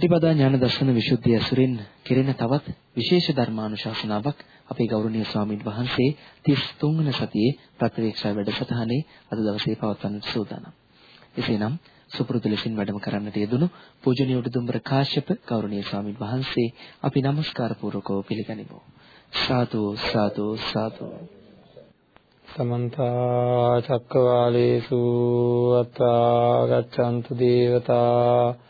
පටිපදා ඥාන දර්ශන විසුද්ධිය ඇසුරින් කෙරෙන තවත් විශේෂ ධර්මානුශාසනාවක් අපේ ගෞරවනීය ස්වාමීන් වහන්සේ 33 වන සතියේ ප්‍රතිවේක්ෂා වැඩසටහනේ අද දවසේ පවත්වන්නට සූදානම්. එසේනම් සුපුරුදු ලෙසින් වැඩම කරන්නට යෙදුණු පූජනීය උඩුදුම්බර කාශ්‍යප ගෞරවනීය ස්වාමීන් වහන්සේ අපි নমස්කාර පූර්වකව පිළිගනිමු. සාදු සාදු සාදු සමන්ත චක්කවාලේසු අත්තා ගච්ඡන්තු දේවතා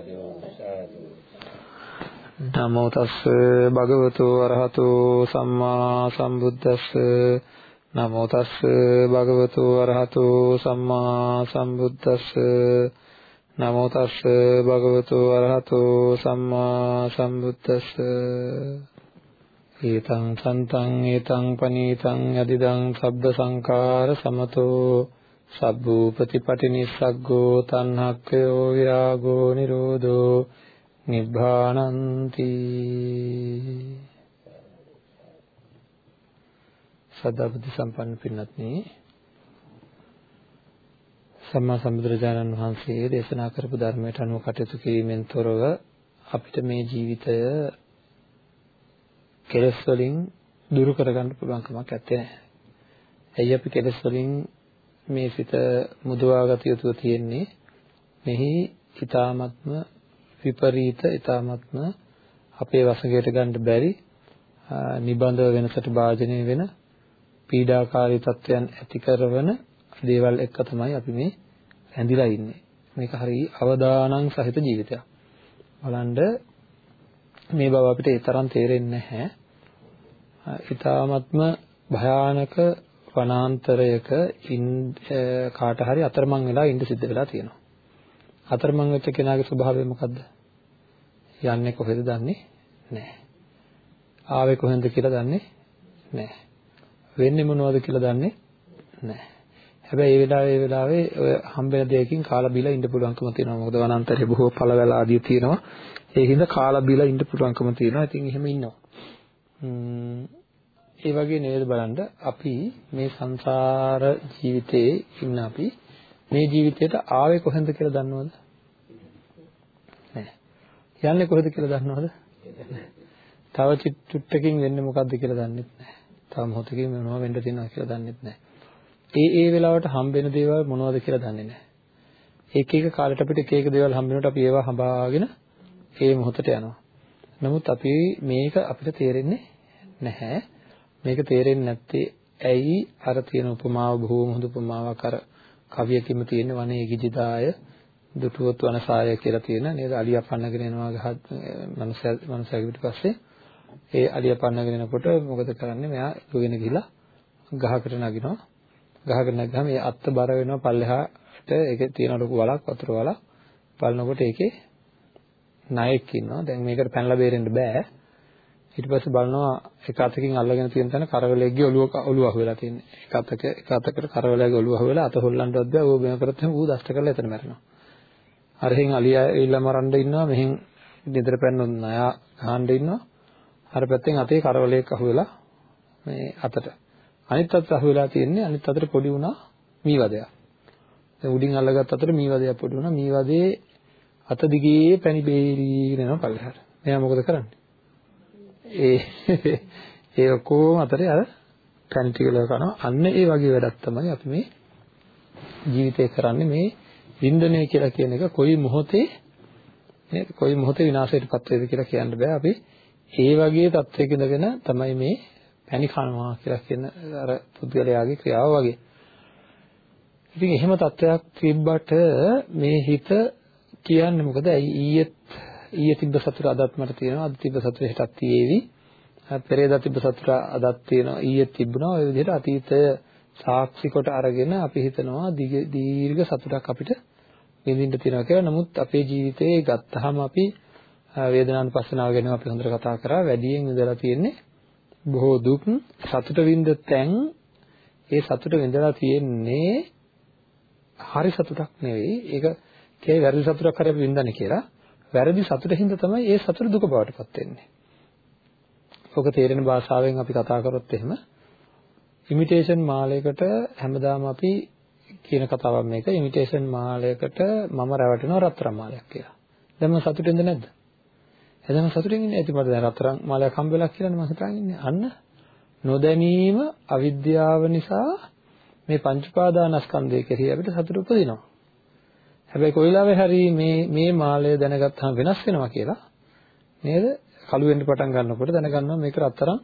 නමෝ තස්ස භගවතු අරහතු සම්මා සම්බුද්දස්ස නමෝ තස්ස භගවතු අරහතු සම්මා සම්බුද්දස්ස නමෝ තස්ස භගවතු අරහතු සම්මා සම්බුද්දස්ස ඒතං සන්තං ඒතං පනීතං යදිදං සබ්බ සංකාර සමතෝ සබ්බූපතිපටි නිස්සග්ගෝ තණ්හක්ඛයෝ විරාගෝ නිරෝධෝ නිබ්බානන්ති සදාබුද්ධ සම්පන්න පින්වත්නි සම්මා සම්බුදුරජාණන් වහන්සේ දේශනා කරපු ධර්මයට අනුව කටයුතු කිරීමෙන් තොරව අපිට මේ ජීවිතය කෙලස් වලින් දුරු කරගන්න පුළුවන් කමක් නැත්තේ. ඇයි අපි කෙලස් වලින් මේ සිත මුදවා ගත යුතු තියෙන්නේ? මෙහි ඊ타ත්ම විපරීත ඊ타ත්ම අපේ වසඟයට ගන්න බැරි නිබඳව වෙනසට භාජනය වෙන පීඩාකාරී තත්වයන් ඇති කරන දේවල් එක්ක තමයි අපි මේ ඇඳිලා ඉන්නේ. මේක හරි අවදානං සහිත ජීවිතයක්. බලන්න මේ බව අපිට ඒ තරම් තේරෙන්නේ නැහැ. ඊ타ත්ම භයානක වනාන්තරයක කාට හරි අතරමං වෙලා ඉඳ සිද්ධ වෙලා තියෙනවා. අතරමං වෙච්ච කෙනාගේ ස්වභාවය මොකද්ද? යන්නේ කොහෙද දන්නේ නැහැ. ආවේ කොහෙන්ද කියලා දන්නේ නැහැ. වෙන්නේ මොනවද කියලා දන්නේ නැහැ. හැබැයි ඒ වෙලාවේ ඒ වෙලාවේ ඔය හම්බෙන දෙයකින් කාලා බීලා ඉන්න පුළුවන්කම තියෙනවා. මොකද වනාන්තරයේ බොහෝ පළවැල ආදී තියෙනවා. ඒ හින්දා කාලා බීලා ඉන්න පුළුවන්කම තියෙනවා. ඉතින් එහෙම ඉන්නවා. ඒ වගේ නේද බලන්න අපි මේ සංසාර ජීවිතේ ඉන්න අපි මේ ජීවිතයට ආවේ කොහෙන්ද කියලා දන්නවද? යන්නේ කොහෙද කියලා දන්නවද? තව චුට්ටකින් වෙන්නේ මොකද්ද කියලා දන්නෙත් නැහැ. තව මොහොතකින් මොනවද වෙන්න තියෙනවා කියලා දන්නෙත් නැහැ. ඒ ඒ වෙලාවට හම්බෙන දේවල් මොනවද කියලා දන්නේ නැහැ. එක එක කාලෙට අපිට එක එක දේවල් හම්බ වෙනකොට අපි ඒවා හඹාගෙන ඒ මොහොතට යනවා. නමුත් අපි මේක අපිට තේරෙන්නේ නැහැ. මේක තේරෙන්නේ නැත්තේ ඇයි අර තියෙන උපමාව බොහෝම හොඳ උපමාවක් අර කවියකින්ම තියෙන වනේ ගිජිදාය දුටුවොත් වනසාය කියලා තියෙන නේද? අලියා පන්නගෙන එනවා ගහ මනුස්සයා මනුස්සයාගේ පිටිපස්සේ ඒ අලියා පන්නගෙන එනකොට මොකද කරන්නේ? මෙයා දුවගෙන ගිහිලා ගහකට නගිනවා. ගහකට නැග්ගම ඒ අත්ත බර වෙනවා පල්ලෙහාට. ඒකේ තියෙන ලොකු වලක් වතුර වලක්. බලනකොට ඒකේ ණයෙක් ඉන්නවා. දැන් මේකට පැනලා බේරෙන්න බෑ. ඊට පස්සේ බලනවා එක අතකින් අල්ලගෙන තියෙන තැන කරවලෙක්ගේ ඔළුව ඔළුව අහුවෙලා තියෙන්නේ. එක අතක එක අතකට කරවලෙක්ගේ ඔළුව අහුවෙලා අත හොල්ලන්නවත් බෑ. ඌ මෙහෙම කරත් ඌ දෂ්ට කරලා එතන මැරෙනවා. අරහෙන් අලියා ඇවිල්ලා මරන්න ඉන්නවා මෙහෙන් ගෙදර පැන්නොත් නයා ගහන්න ඉන්නවා. අර පැත්තෙන් අතේ කරවලයක් අහුවෙලා මේ අතට. අනිත් අතට අහුවෙලා තියෙන්නේ අනිත් අතට පොඩි වුණා මීවදයක්. දැන් උඩින් අල්ලගත් අතට මීවදයක් පොඩි වුණා. මීවදේ අත දිගේ පැණි බේරීගෙන යනවා පල්ලෙහාට එයා මොකද කරන්නේ? ඒ ඒ ඔක්කොම අතරේ අර පැණි ටික කරනවා. අන්න ඒ වගේ වැඩක් තමයි අපි මේ ජීවිතේ කරන්නේ. මේ වින්දනය කියලා කියන එක කොයි මොහොතේ නේද? කොයි මොහොතේ විනාශයටපත් වේද කියලා කියන්න බෑ. අපි ඒ වගේ තත්වයක ඉඳගෙන තමයි මේ පැණි කනවා කියලා කියන අර පුද්ගලයාගේ ක්‍රියාව වගේ. ඉතින් එහෙම තත්වයක් තිබ්බට මේ හිත කියන්නේ මොකද? ඊයේත් ඊයේ තිබ්බ සතුට අදත් මට තියෙනවා. අද තිබ්බ සතුට හෙටත් තියෙවි. පෙරේදා තිබ්බ සතුට අදත් තියෙනවා. ඊයේත් තිබුණා. ඔය විදිහට අතීතය සාක්ෂි කොට අරගෙන අපි හිතනවා දීර්ඝ සතුටක් අපිට විඳින්න තියෙනවා කියලා. නමුත් අපේ ජීවිතේ ගත්තාම අපි වේදනානුපස්සනාව ගැන අපි හොඳට කතා කරා. වැඩියෙන් ඉඳලා තියෙන්නේ බොහෝ දුක් සතුට විඳ තැන් ඒ සතුට විඳලා තියෙන්නේ හරි සතුටක් නෙවෙයි. ඒක කේ වැරදි සතුටක් හරි අපි විඳන්නේ කියලා. වැරදි සතුටින්ද තමයි ඒ සතුට දුක බවට පත් වෙන්නේ. ඔක තේරෙන භාෂාවෙන් අපි කතා කරොත් එහෙම ඉමිටේෂන් මාලයකට හැමදාම අපි කියන කතාවක් මේක ඉමිටේෂන් මාලයකට මම රැවටෙනවා රත්තරන් මාලයක් කියලා. දැන් මම සතුටින්ද නැද්ද? එදම සතුටින් ඉන්නේ. ඉතින් මට දැන් රත්තරන් මාලයක් හම්බ වෙලා කියලා මම හිතාගෙන ඉන්නේ. අන්න නොදැනීම අවිද්‍යාව නිසා මේ පංච පාදානස්කන්ධය කෙරෙහි අපිට සතුට උපදිනවා. හැබැයි කොයිලාවේ හරි මේ මේ මාලය දැනගත්තාම වෙනස් වෙනවා කියලා නේද? කළු වෙන්න පටන් ගන්නකොට දැනගන්නවා මේක රත්තරන්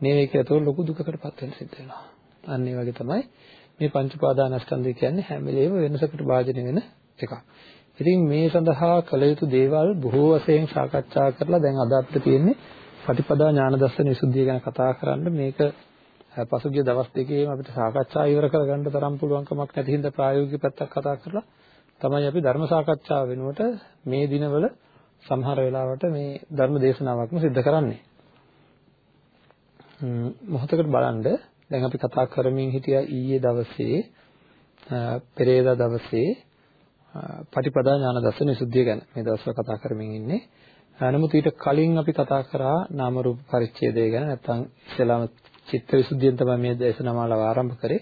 නෙවෙයි කියලා. ඒක ලොකු දුකකටපත් වෙන්න සිද්ධ වෙනවා. අන්න ඒ වගේ තමයි මේ පංච පාදානස්කන්ධය කියන්නේ හැම වෙලේම වෙනසකට භාජනය වෙන එකක්. ඉතින් මේ සඳහා කළ යුතු දේවල් බොහෝ වශයෙන් සාකච්ඡා කරලා දැන් අද අපිට තියෙන්නේ පටිපදා ඥාන දර්ශන විසුද්ධිය ගැන කතා කරන්න මේක පසුගිය දවස් දෙකේම අපිට සාකච්ඡා ඉවර කරගන්න තරම් පුළුවන්කමක් නැති හින්දා ප්‍රායෝගික පැත්තක් කතා කරලා තමයි අපි ධර්ම සාකච්ඡාව වෙනුවට මේ දිනවල සමහර වෙලාවට මේ ධර්ම දේශනාවක්ම සිද්ධ කරන්නේ. මොහොතකට බලන්න දැන් අපි කතා කරමින් හිටියා ඊයේ දවසේ පෙරේදා දවසේ පටිපදා ඥාන දර්ශන විසුද්ධිය ගැන මේ දවස්වල කතා කරමින් ඉන්නේ. නමුත් ඊට කලින් අපි කතා කරා නාම රූප පරිච්ඡේදය ගැන නැත්නම් ඉස්සෙල්ලාම චිත්ත විසුද්ධියෙන් තමයි මේ දේශනාමාලාව ආරම්භ කරේ.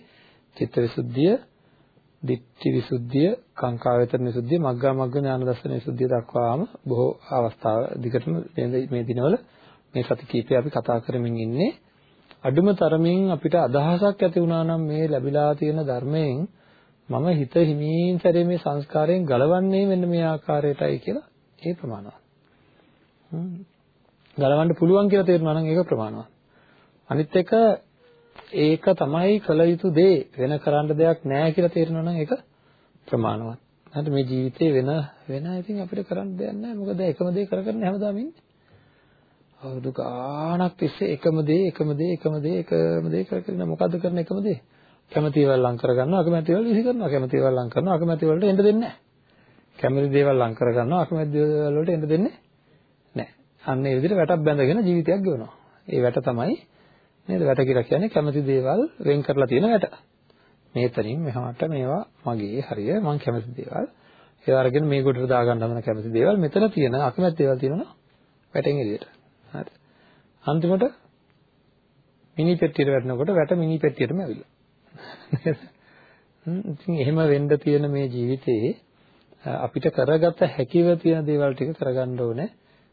චිත්ත විසුද්ධිය, ditthi විසුද්ධිය, කාංකා වේතන විසුද්ධිය, මග්ගා මග්ග ඥාන දර්ශන විසුද්ධිය දක්වාම බොහෝ අවස්ථා දිගටම මේ දිනවල මේ සති කීපය අපි කතා කරමින් ඉන්නේ. අඩුම තරමින් අපිට අදහසක් ඇති වුණා නම් මේ ලැබිලා තියෙන ධර්මයෙන් මම හිත හිමින් සැරේ මේ සංස්කාරයෙන් ගලවන්නේ මෙන්න මේ ආකාරයටයි කියලා ඒ ප්‍රමාණවත්. ගලවන්න පුළුවන් කියලා තේරුණා නම් ඒක ප්‍රමාණවත්. අනිත් එක ඒක තමයි කළ යුතු දේ වෙන කරන්න දෙයක් නැහැ කියලා තේරෙනවා නම් ඒක ප්‍රමාණවත්. හරි මේ ජීවිතේ වෙන වෙන ඉතින් අපිට කරන්න දෙයක් නැහැ. මොකද එකම දේ කර කර හැමදාම ඉන්නේ. අවුරුදු ගාණක් තිස්සේ එකම දේ එකම දේ එකම දේ එකම දේ කර කර ඉන්න මොකද්ද කරන එකම දේ? කැමති දේවල් ලං කර ගන්නවා අකමැති දේවල් විසි කරනවා කැමති දේවල් ලං කරනවා අකමැති වලට එන්න දෙන්නේ නැහැ. කැමති දේවල් ලං කර ගන්නවා අකමැති දේවල් වලට එන්න දෙන්නේ නැහැ. අන්න ඒ විදිහට වැටක් බැඳගෙන ජීවිතයක් ගෙවනවා. ඒ වැට තමයි නේද වැට කියලා කියන්නේ කැමති දේවල් වෙන් කරලා තියෙන වැට. මේතරින් මෙහාට මේවා මගේ හරිය මම කැමති දේවල්. ඒ අරගෙන මේ කොටට දාගන්න හදන කැමති දේවල් මෙතන තියෙන අකමැති දේවල් තියෙනවා වැටෙන් එළියට. හරි. අන්තිමට මිනි පෙට්ටියට වැටෙනකොට වැට මිනි පෙට්ටියටම ඇවිල්ලා. ඉතින් එහෙම වෙන්න තියෙන මේ ජීවිතේ අපිට කරගත හැකිව තියෙන දේවල් ටික කරගන්න ඕනේ.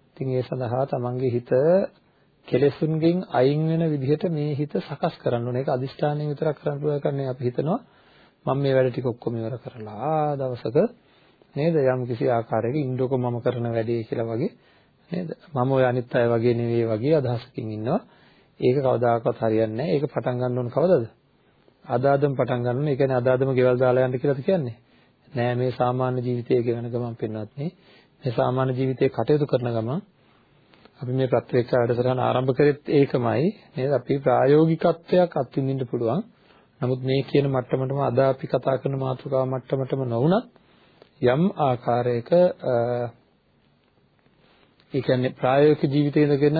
ඉතින් ඒ සඳහා තමන්ගේ හිත කෙලෙසුන්ගෙන් අයින් වෙන විදිහට මේ හිත සකස් කරන්න ඕනේ. ඒක අදිෂ්ඨානයෙන් විතරක් කරන්න පුළුවන් කන්නේ අපි හිතනවා මම මේ වැඩ ටික ඔක්කොම ඉවර කරලා දවසක නේද යම් කිසි ආකාරයක ඉන්නකො මම කරන වැඩේ කියලා වගේ නේද? මම ඔය අනිත් අය වගේ නෙවෙයි වගේ අදහසකින් ඉන්නවා. ඒක කවදාකවත් හරියන්නේ නැහැ. ඒක පටන් ගන්න ඕන කවදද? අදාදම පටන් ගන්න ඕනේ. ඒ කියන්නේ අදාදම ගෙවල් දාලා යන්න කියලාද කියන්නේ? නෑ මේ සාමාන්‍ය ජීවිතයේ ගෙවන ගමන් පෙන්වත් මේ මේ සාමාන්‍ය ජීවිතේ කටයුතු කරන ගමන් අපි මේ ප්‍රත්‍යක්ෂ වැඩසටහන ආරම්භ කරෙත් ඒකමයි. නේද? අපි ප්‍රායෝගිකත්වයක් අත්විඳින්න පුළුවන්. නමුත් මේ කියන මට්ටමටම අද අපි කතා කරන මාතෘකාව මට්ටමටම නොවුනත් යම් ආකාරයක ඒ කියන්නේ ප්‍රායෝගික ජීවිතයේ ඉඳගෙන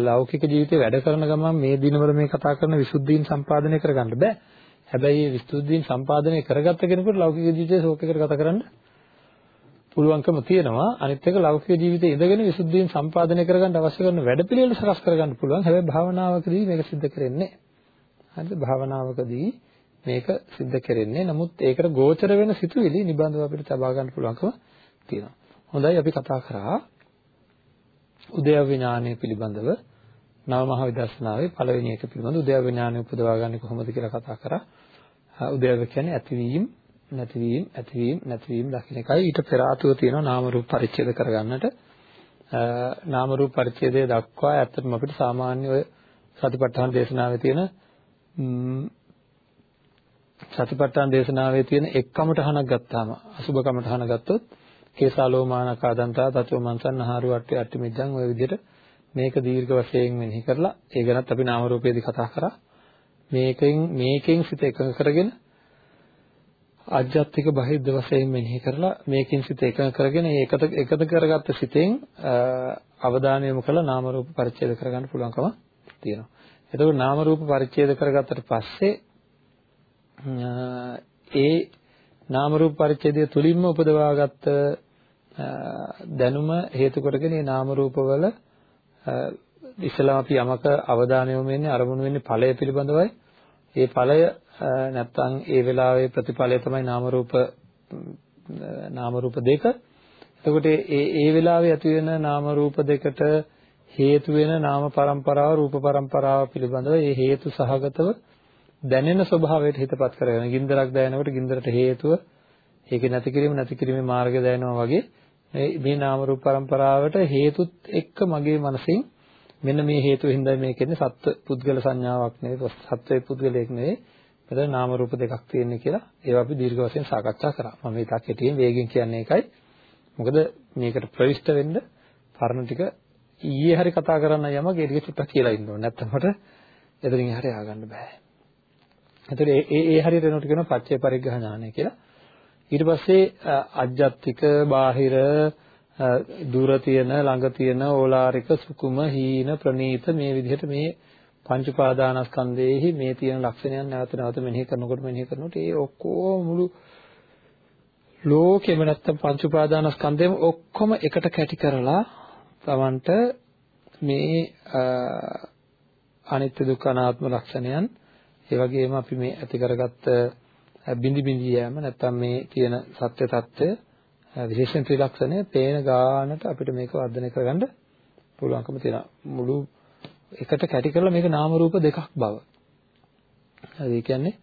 ලෞකික ජීවිතේ වැඩ කරන ගමන් මේ දිනවල මේ කතා කරන විසුද්ධීන් සම්පාදනය කරගන්න බෑ. හැබැයි මේ විසුද්ධීන් සම්පාදනය කරගත්ත කෙනෙකුට ලෞකික ජීවිතේ ශෝක එකට ගත කරන්න පුළුවන්කම තියෙනවා. අනිත් එක ලෞකික ජීවිතේ ඉඳගෙන විසුද්ධීන් සම්පාදනය කරගන්න අවශ්‍ය කරන වැඩපිළිවෙල සකස් කරගන්න පුළුවන්. හැබැයි භාවනාවකදී මේක සිද්ධ කරන්නේ හරිද? භාවනාවකදී මේක සිද්ධ කරන්නේ. නමුත් ඒකට ගෝචර වෙන සිතුවිලි නිබඳව අපිට තබා ගන්න පුළුවන්කම තියෙනවා. හොඳයි අපි කතා කරා උද්‍යව ඥානය පිළිබඳව නව මහ විදර්ශනාවේ පළවෙනි එක පිළිබඳ උද්‍යව ඥානය උපදවා ගන්න කොහොමද කියලා කතා කරා. උද්‍යව කියන්නේ ඇතිවීම, නැතිවීම, ඇතිවීම, නැතිවීම දකින්න එකයි. ඊට පෙර ආතුව තියෙනවා නාම රූප පරිච්ඡේද කරගන්නට. නාම රූප පරිච්ඡේදය දක්වා ඇත්තටම අපිට සාමාන්‍ය ඔය සතිපට්ඨාන දේශනාවේ තියෙන සතිපට්ඨාන දේශනාවේ තියෙන එක්කමට හනක් ගත්තාම අසුබ කමට හන ගත්තොත් කේසාලෝමානකා දන්තා තතෝ මන්සන්නහාරු අට්ටි අට්ටි මිද්දන් ඔය විදිහට මේක දීර්ඝ වශයෙන් මෙනෙහි කරලා ඒ ගැනත් අපි නාම රූපයේදී කතා කරා මේකෙන් මේකෙන් සිත එකඟ කරගෙන ආධ්‍යාත්මික බහිද්ද වශයෙන් මෙනෙහි කරලා මේකෙන් සිත එකඟ කරගෙන ඒ එකට එකද කරගත්ත සිතෙන් අවධානය යොමු කරලා නාම රූප පරිච්ඡේද කරගන්න පුළුවන්කම තියෙනවා. එතකොට නාම රූප පරිච්ඡේද කරගත්තට පස්සේ ඒ නාම රූප පරිච්ඡේදය තුලින්ම උපදවාගත්ත දැනුම හේතු කොටගෙන මේ නාම රූපවල ඉස්සලා අපි යමක අවධානය යොමු වෙන්නේ අරමුණු වෙන්නේ ඵලය පිළිබඳවයි. ඒ ඵලය නැත්තම් ඒ වෙලාවේ ප්‍රතිඵලය තමයි නාම රූප නාම රූප දෙක. එතකොට ඒ ඒ වෙලාවේ ඇති වෙන නාම රූප දෙකට හේතු වෙන නාම પરම්පරාව රූප પરම්පරාව පිළිබඳව ඒ හේතු සහගතව දැනෙන ස්වභාවයට හිතපත් කරගෙන ගින්දරක් දැනෙනකොට ගින්දරට හේතුව ඒක නැති කිරීම නැති කිරීමේ මාර්ගය දැනෙනවා වගේ මේ නාම රූප પરම්පරාවට හේතුත් එක්ක මගේ මනසින් මෙන්න මේ හේතුව හින්දා මේකෙන්නේ සත්ව පුද්ගල සංඥාවක් නෙවෙයි සත්වයේ පුද්ගලයෙක් නෙවෙයි මෙතන නාම රූප දෙකක් තියෙන්නේ කියලා ඒවා අපි දීර්ඝ වශයෙන් සාකච්ඡා කරා. මම මේ තාක් කෙටියෙන් වේගෙන් කියන්නේ ඒකයි. මොකද මේකට ප්‍රවිෂ්ඨ වෙන්න පරණ ටික ඊයේ හරි කතා කරන්න යමක ඒක චුට්ටක් කියලා ඉන්න ඕනේ. නැත්නම් මට එතනින් හරි ආගන්න බෑ. එතකොට ඒ ඒ හරියට එනකොට කියනවා පච්චේ පරිග්‍රහ ඥානය කියලා. ඊට පස්සේ අජ්ජත්තික බාහිර දුර තියෙන ළඟ තියෙන ඕලාරික සුකුම හීන ප්‍රනීත මේ විදිහට මේ පංච උපාදානස්කන්ධයේහි මේ තියෙන ලක්ෂණයන් නැවත නැවත මෙනෙහි කරනකොට මෙනෙහි කරනකොට ඒ ඔක්කොම මුළු ලෝකෙම නැත්තම් පංච උපාදානස්කන්ධයම ඔක්කොම එකට කැටි කරලා Tamanට මේ අනිත්‍ය දුක්ඛ අනාත්ම ලක්ෂණයන් ඒ වගේම අපි මේ ඇති කරගත්ත බිඳි බිඳි යෑම නැත්තම් මේ තියෙන සත්‍ය తত্ত্বය විශේෂයෙන් ත්‍රිලක්ෂණය පේන ගානට අපිට මේක වර්ධනය කරගන්න පුළුවන්කම තියෙනවා. මුළු එකට කැටි කරලා මේක නාම රූප දෙකක් බව. හරි ඒ කියන්නේ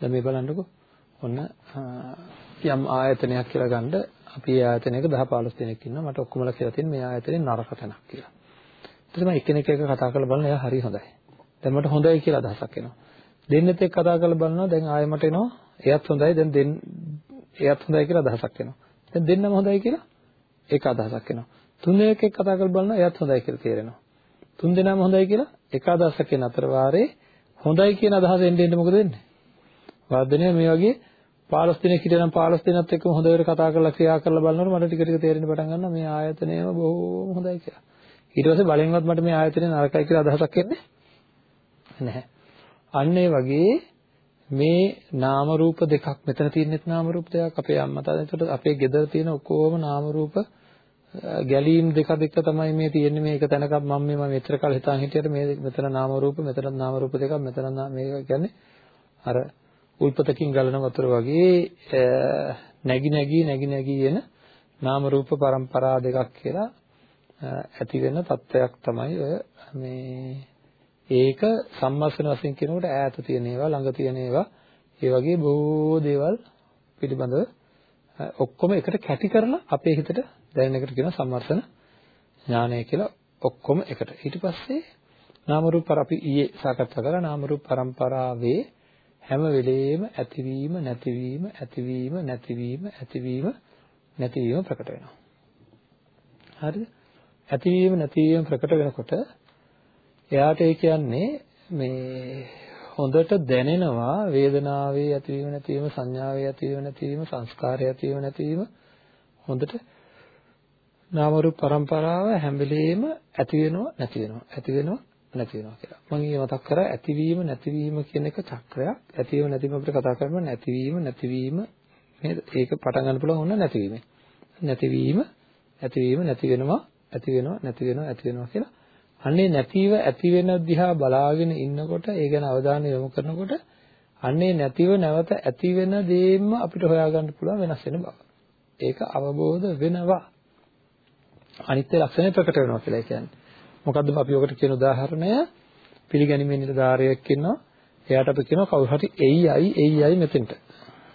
දැන් මේ බලන්නකෝ. ඔන්න යම් ආයතනයක් කියලා ගන්න අපි ඒ ආයතනයක 10 15 දෙනෙක් ඉන්නවා. මට ඔක්කොමලා කියලා තියෙන මේ ආයතනේ නරක තැනක් කියලා. ඊට තමයි එකිනෙක එක කතා කරලා බලන එයා හරි හොඳයි. දැන් මට හොඳයි කියලා අදහසක් එනවා. දෙන්නෙත් එක්ක කතා කරලා බලනවා දැන් ආයෙ මට එනවා එයත් හොඳයි දැන් දෙන්න එයත් හොඳයි කියලා අදහසක් එනවා. දැන් දෙන්නම හොඳයි කියලා ඒක අදහසක් එනවා. තුන් දෙනෙක් එක්ක කතා කරලා බලනවා එයත් හොඳයි කියලා තේරෙනවා. තුන් දෙනාම හොඳයි කියලා එක අදහසක් එන අතර වාරේ හොඳයි කියන අදහස එන්න එන්න මොකද වෙන්නේ? වර්ධනය මේ වගේ 15 දිනක් හිටියනම් 15 දිනත් එක්කම හොඳට කතා කරලා ක්‍රියා කරලා බලනකොට මට ටික ටික තේරෙන්න පටන් ගන්නවා මේ ආයතනයම බොහොම හොඳයි කියලා. ඊට පස්සේ බලෙන්වත් මට මේ ආයතනය නරකයි කියලා අදහසක් එන්නේ නැහැ. අන්න ඒ වගේ මේ නාම රූප දෙකක් මෙතන තියෙනෙත් නාම රූප දෙකක්. අපේ අම්මා තාත්තා ඒකට අපේ ගෙදර තියෙන ඔක්කොම නාම රූප ගැලීම් දෙක දෙක තමයි මේ තියෙන්නේ. මේක තැනක මම මේ මෙතර කාල හිතාන් හිටියට මේ මෙතන නාම රූප මෙතන නාම රූප දෙකක් මෙතන මේක කියන්නේ අර උල්පතකින් ගලන වතුර වගේ නැగి නැగి නැగి නැగి යන නාම රූප පරම්පරා දෙකක් කියලා ඇති වෙන තත්වයක් තමයි මේ ඒක සම්මස්න වශයෙන් කියනකොට ඈත තියෙන ඒවා ළඟ තියෙන ඒවා ඒ වගේ බොහෝ දේවල් පිළිබඳව ඔක්කොම එකට කැටි කරලා අපේ හිතට දැනෙන එකට කියනවා සම්මර්ෂණ ඥානය කියලා ඔක්කොම එකට. ඊට පස්සේ නාම රූප අපි ඊයේ සාකච්ඡා කරා නාම රූප પરම්පරාවේ හැම වෙලෙම ඇතිවීම නැතිවීම ඇතිවීම නැතිවීම ඇතිවීම නැතිවීම ප්‍රකට වෙනවා. හරිද? ඇතිවීම නැතිවීම ප්‍රකට වෙනකොට එයාට ඒ කියන්නේ මේ හොඳට දැනෙනවා වේදනාවේ ඇතිවීම නැතිවීම සංඥාවේ ඇතිවීම නැතිවීම සංස්කාරයේ ඇතිවීම නැතිවීම හොඳට නාම රූප પરම්පරාව හැම වෙලෙම ඇති වෙනවා නැති වෙනවා ඇති වෙනවා නැති වෙනවා කියලා. මම ඊයේ මතක් කරා ඇතිවීම නැතිවීම කියන එක චක්‍රයක්. ඇතිවීම නැතිවීම අපිට කතා කරනවා නැතිවීම නැතිවීම නේද? ඒක පටන් ගන්න පුළුවන් ඕන නැතිවීමෙන්. නැතිවීම ඇතිවීම නැති වෙනවා ඇති වෙනවා නැති වෙනවා ඇති වෙනවා කියලා. අන්නේ නැතිව ඇති වෙන දිහා බලාගෙන ඉන්නකොට ඒ ගැන අවධානය යොමු කරනකොට අන්නේ නැතිව නැවත ඇති වෙන දේම අපිට හොයාගන්න පුළුවන් වෙනස් වෙන බව. ඒක අවබෝධ වෙනවා. අනිත්‍ය ලක්ෂණය ප්‍රකට වෙනවා කියලා කියන්නේ. මොකද්ද අපි ඔකට කියන උදාහරණය පිළිගැනීමේ නිලධාරියෙක් ඉන්නවා. එයාට අපි කියනවා කවුරු හරි එයි අයි එයි අයි මෙතෙන්ට.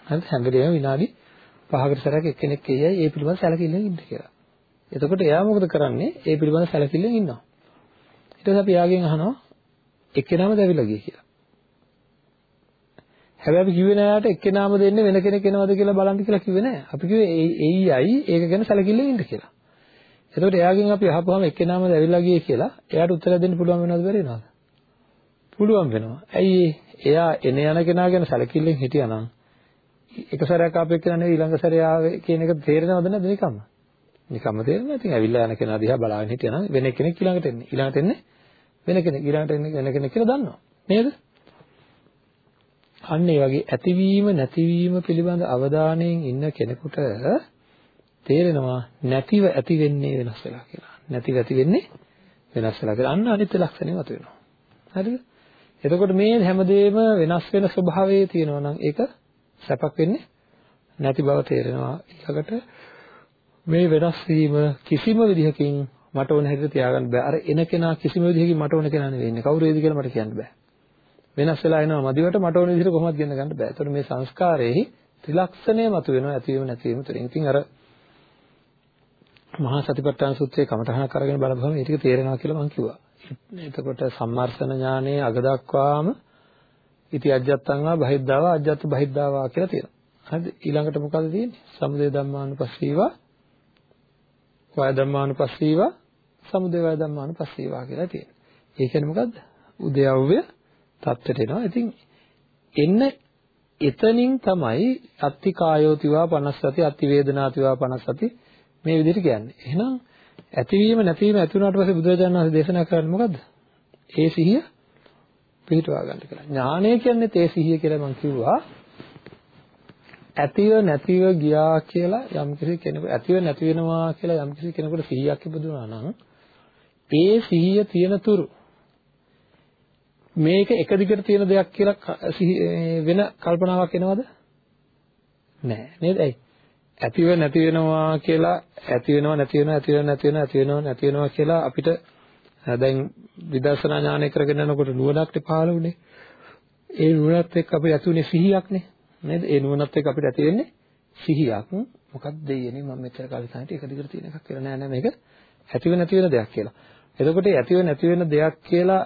හරිද? හැම වෙලේම විනාඩි 5කට සැරයක් එක්කෙනෙක් එයි අයි ඒ පිළිබඳ සැලකිල්ලෙන් ඉන්න කියලා. එතකොට එයා මොකද කරන්නේ? ඒ පිළිබඳ සැලකිල්ලෙන් ඉන්නවා. ඊට පස්සේ අපි යාගෙන් අහනවා එක්කෙනාම දැවිලා ගියේ කියලා. හැබැයි අපි කිව්වේ නෑ යාට එක්කෙනාම දෙන්නේ වෙන කෙනෙක් එනවද කියලා බලන්න කියලා කිව්වේ නෑ. අපි කිව්වේ එයි අයි ඒක ගැන සැලකිල්ලෙන් ඉන්න කියලා. එතකොට එයාගෙන් අපි අහපුවාම එක්කෙනාම ඇවිල්ලා ගියේ කියලා එයාට උත්තර දෙන්න පුළුවන් වෙනවද බැරි වෙනවද? පුළුවන් වෙනවා. ඇයි එයා එන යන කෙනා ගැන සැලකිල්ලෙන් හිටියානම් එක සැරයක් ආපු එක්කෙනා නෙවෙයි ඊළඟ සැරේ ආවේ කියන එක තේරෙනවද නැද්ද නිකම්ම? නිකම්ම තේරෙනවා. ඉතින් ඇවිල්ලා යන කෙනා දිහා බලාගෙන හිටියානම් වෙන කෙනෙක් ඊළඟට එන්නේ. ඊළඟට එන්නේ වෙන කෙනෙක් ඊළඟට එන්නේ වෙන කෙනෙක් කියලා දන්නවා. නේද? අන්න ඒ වගේ ඇතිවීම නැතිවීම පිළිබඳ අවධානයෙන් ඉන්න කෙනෙකුට තේරෙනවා නැතිව ඇති වෙන්නේ වෙනස් වෙලා කියලා. නැතිව ඇති වෙන්නේ වෙනස් වෙලා කියලා. අන්න අනිත්‍ය ලක්ෂණය මතුවෙනවා. හරිද? එතකොට මේ හැමදේම වෙනස් වෙන ස්වභාවයේ තියෙනවා නම් ඒක සැපක් වෙන්නේ නැති බව තේරෙනවා. ඊළඟට මේ වෙනස් වීම කිසිම විදිහකින් මට ඕන හැටියට තියාගන්න බෑ. අර එන කෙනා කිසිම විදිහකින් මට ඕන කෙනා නෙවෙයි ඉන්නේ. කවුරු වේද කියලා මට කියන්න බෑ. වෙනස් වෙලා එනවා මදිවට මට ඕන විදිහට කොහොමද ගෙන්න ගන්න බෑ. ඒතකොට මේ සංස්කාරයේ ත්‍රිලක්ෂණය මතුවෙනවා ඇතිවීම නැතිවීම තුළින්. ඉතින් අර මහා සතිපට්ඨාන සූත්‍රයේ කමඨහනක් අරගෙන බලපුවම ඒ ටික තේරෙනවා කියලා මම කිව්වා. එතකොට සම්මර්ෂණ ඥානයේ අග දක්වාම ඉති අජ්ජත්තං වා බහිද්ධාවා අජ්ජත් බහිද්ධාවා කියලා තියෙනවා. හරිද? ඊළඟට මොකද තියෙන්නේ? සමුදය ධම්මානුපස්සීවා වය ධම්මානුපස්සීවා සමුදය වය ධම්මානුපස්සීවා කියලා තියෙනවා. ඒ කියන්නේ මොකද්ද? උදයව්‍ය தත්ත්වයට එනවා. ඉතින් එන්න එතනින් තමයි අත්ති කායෝතිවා 50 සති අත්ති වේදනාතිවා 50 සති මේ විදිහට කියන්නේ. එහෙනම් ඇතිවීම නැතිවීම ඇති වුණාට පස්සේ බුදුරජාණන් වහන්සේ දේශනා කරන්නේ මොකද්ද? ඒ සිහිය පිළිටවා ගන්න කියලා. ඥානය කියන්නේ තේ සිහිය කියලා මම කිව්වා. ඇතිව නැතිව ගියා කියලා යම් කිසි කෙනෙකු ඇතිව නැති වෙනවා කියලා යම් කිසි කෙනෙකුට සිහියක් ඉපදුනා නම් ඒ සිහිය තියෙන තුරු මේක එක දිගට තියෙන දෙයක් කියලා වෙන කල්පනාවක් එනවද? නෑ නේද? ඇයි? ඇතිව නැති වෙනවා කියලා ඇති වෙනවා නැති වෙනවා ඇති වෙනවා නැති වෙනවා ඇති වෙනවා නැති වෙනවා කියලා අපිට දැන් විදර්ශනා ඥානය කරගෙන යනකොට නුවණක් පහළ වුණේ. ඒ නුවණත් එක්ක අපිට ඇති වුණේ සිහියක් නේද? ඒ නුවණත් එක්ක අපිට ඇති වෙන්නේ සිහියක්. මොකක්ද දෙයනේ මම මෙච්චර කාලේ සාහිත්‍ය එක දිගට තියෙන එකක් කියලා නෑ නෑ මේක ඇතිව නැති වෙන දෙයක් කියලා. එතකොට ඇතිව නැති වෙන දෙයක් කියලා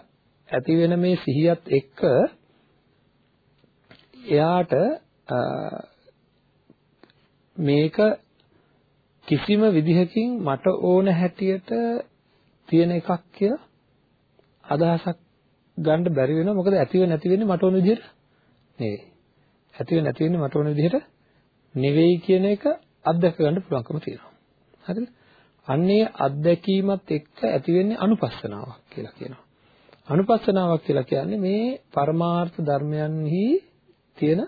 ඇති වෙන මේ සිහියත් එක්ක එයාට මේක කිසිම විදිහකින් මට ඕන හැටියට තියෙන එකක් කියලා අදහසක් ගන්න බැරි වෙනවා මොකද ඇතිව නැති වෙන්නේ මට ඕන විදිහට නෙවෙයි ඇති වෙන්නේ නැති වෙන්නේ මට ඕන විදිහට නෙවෙයි කියන එක අත්දැක ගන්න පුළුවන්කම තියෙනවා. හරිද? අන්නේ අත්දැකීමත් එක්ක ඇති වෙන්නේ අනුපස්සනාවක් කියලා කියනවා. අනුපස්සනාවක් කියලා කියන්නේ මේ පරමාර්ථ ධර්මයන්හි තියෙන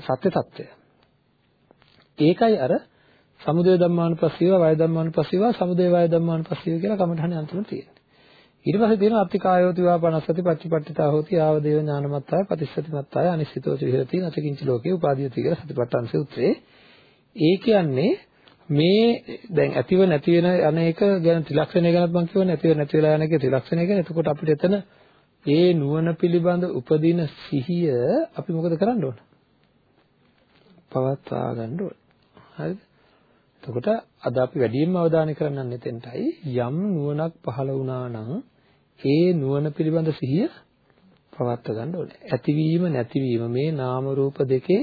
සත්‍ය తত্ত্বය. ඒකයි අර සමුදය ධම්මානුපස්සීව, වය ධම්මානුපස්සීව, සමුදය වය ධම්මානුපස්සීව කියලා කමඨහනේ අන්තිම තියෙන්නේ. ඊට පස්සේ තියෙනවා අත්තිකායෝති වා පනස්සති පච්චපට්ඨිතා හෝති ආව දේව ඥානමත්තාය පතිස්සතිමත්තාය අනිශ්චිතෝ විහෙරති නචකින්ච ලෝකේ උපාදීයති කියලා සතිපට්ඨාන සූත්‍රයේ ඒ කියන්නේ මේ දැන් ඇතිව නැති වෙන අනේක ගැන ත්‍රිලක්ෂණය ගැනත් මම කියවනේ ඇතිව නැති වෙලා යන එක ත්‍රිලක්ෂණය ගැන. එතකොට අපිට එතන ඒ නුවණ පිළිබඳ උපදින සිහිය අපි මොකද කරන්න ඕන? පවත්වා ගන්න ඕන. හරිද? එතකොට අද අපි වැඩියෙන්ම අවධානය කරන්නේ එතෙන්ටයි යම් නුවණක් පහළ වුණා නම් ඒ නුවණ පිළිබඳ සිහිය පවත්වා ගන්න ඕනේ. ඇතිවීම නැතිවීම මේ නාම රූප දෙකේ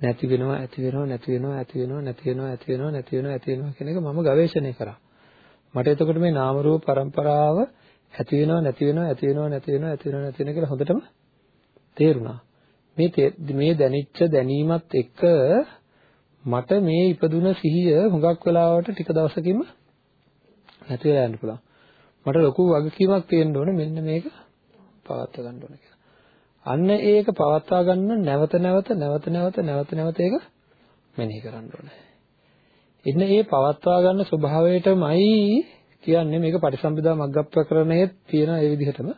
නැති වෙනවා ඇති වෙනවා නැති වෙනවා ඇති වෙනවා නැති වෙනවා ඇති වෙනවා නැති වෙනවා ඇති වෙනවා කියන එක මම ගවේෂණය කරා. මට එතකොට මේ නාම රූප પરම්පරාව ඇති වෙනවා නැති වෙනවා ඇති වෙනවා නැති වෙනවා ඇති වෙනවා නැති වෙනවා කියලා හොඳටම තේරුණා. මේ මේ දැනිච්ච දැනීමත් එක්ක මට මේ ඉපදුන සිහිය හුඟක් වෙලාවට ටික දවසකින්ම නැති වෙලා යන්න පුළුවන්. මට ලොකු වගකීමක් තියෙන්න ඕනේ මෙන්න මේක පවත්වා ගන්න ඕනේ කියලා. අන්න ඒක පවත්වා ගන්න නැවත නැවත නැවත නැවත නැවත නැවත ඒක මෙනෙහි කරන්න ඕනේ. ඉන්න මේ පවත්වා ගන්න ස්වභාවයටමයි කියන්නේ මේක පටිසම්භිදා මග්ගප්‍රකරණයේ තියෙන ඒ විදිහටම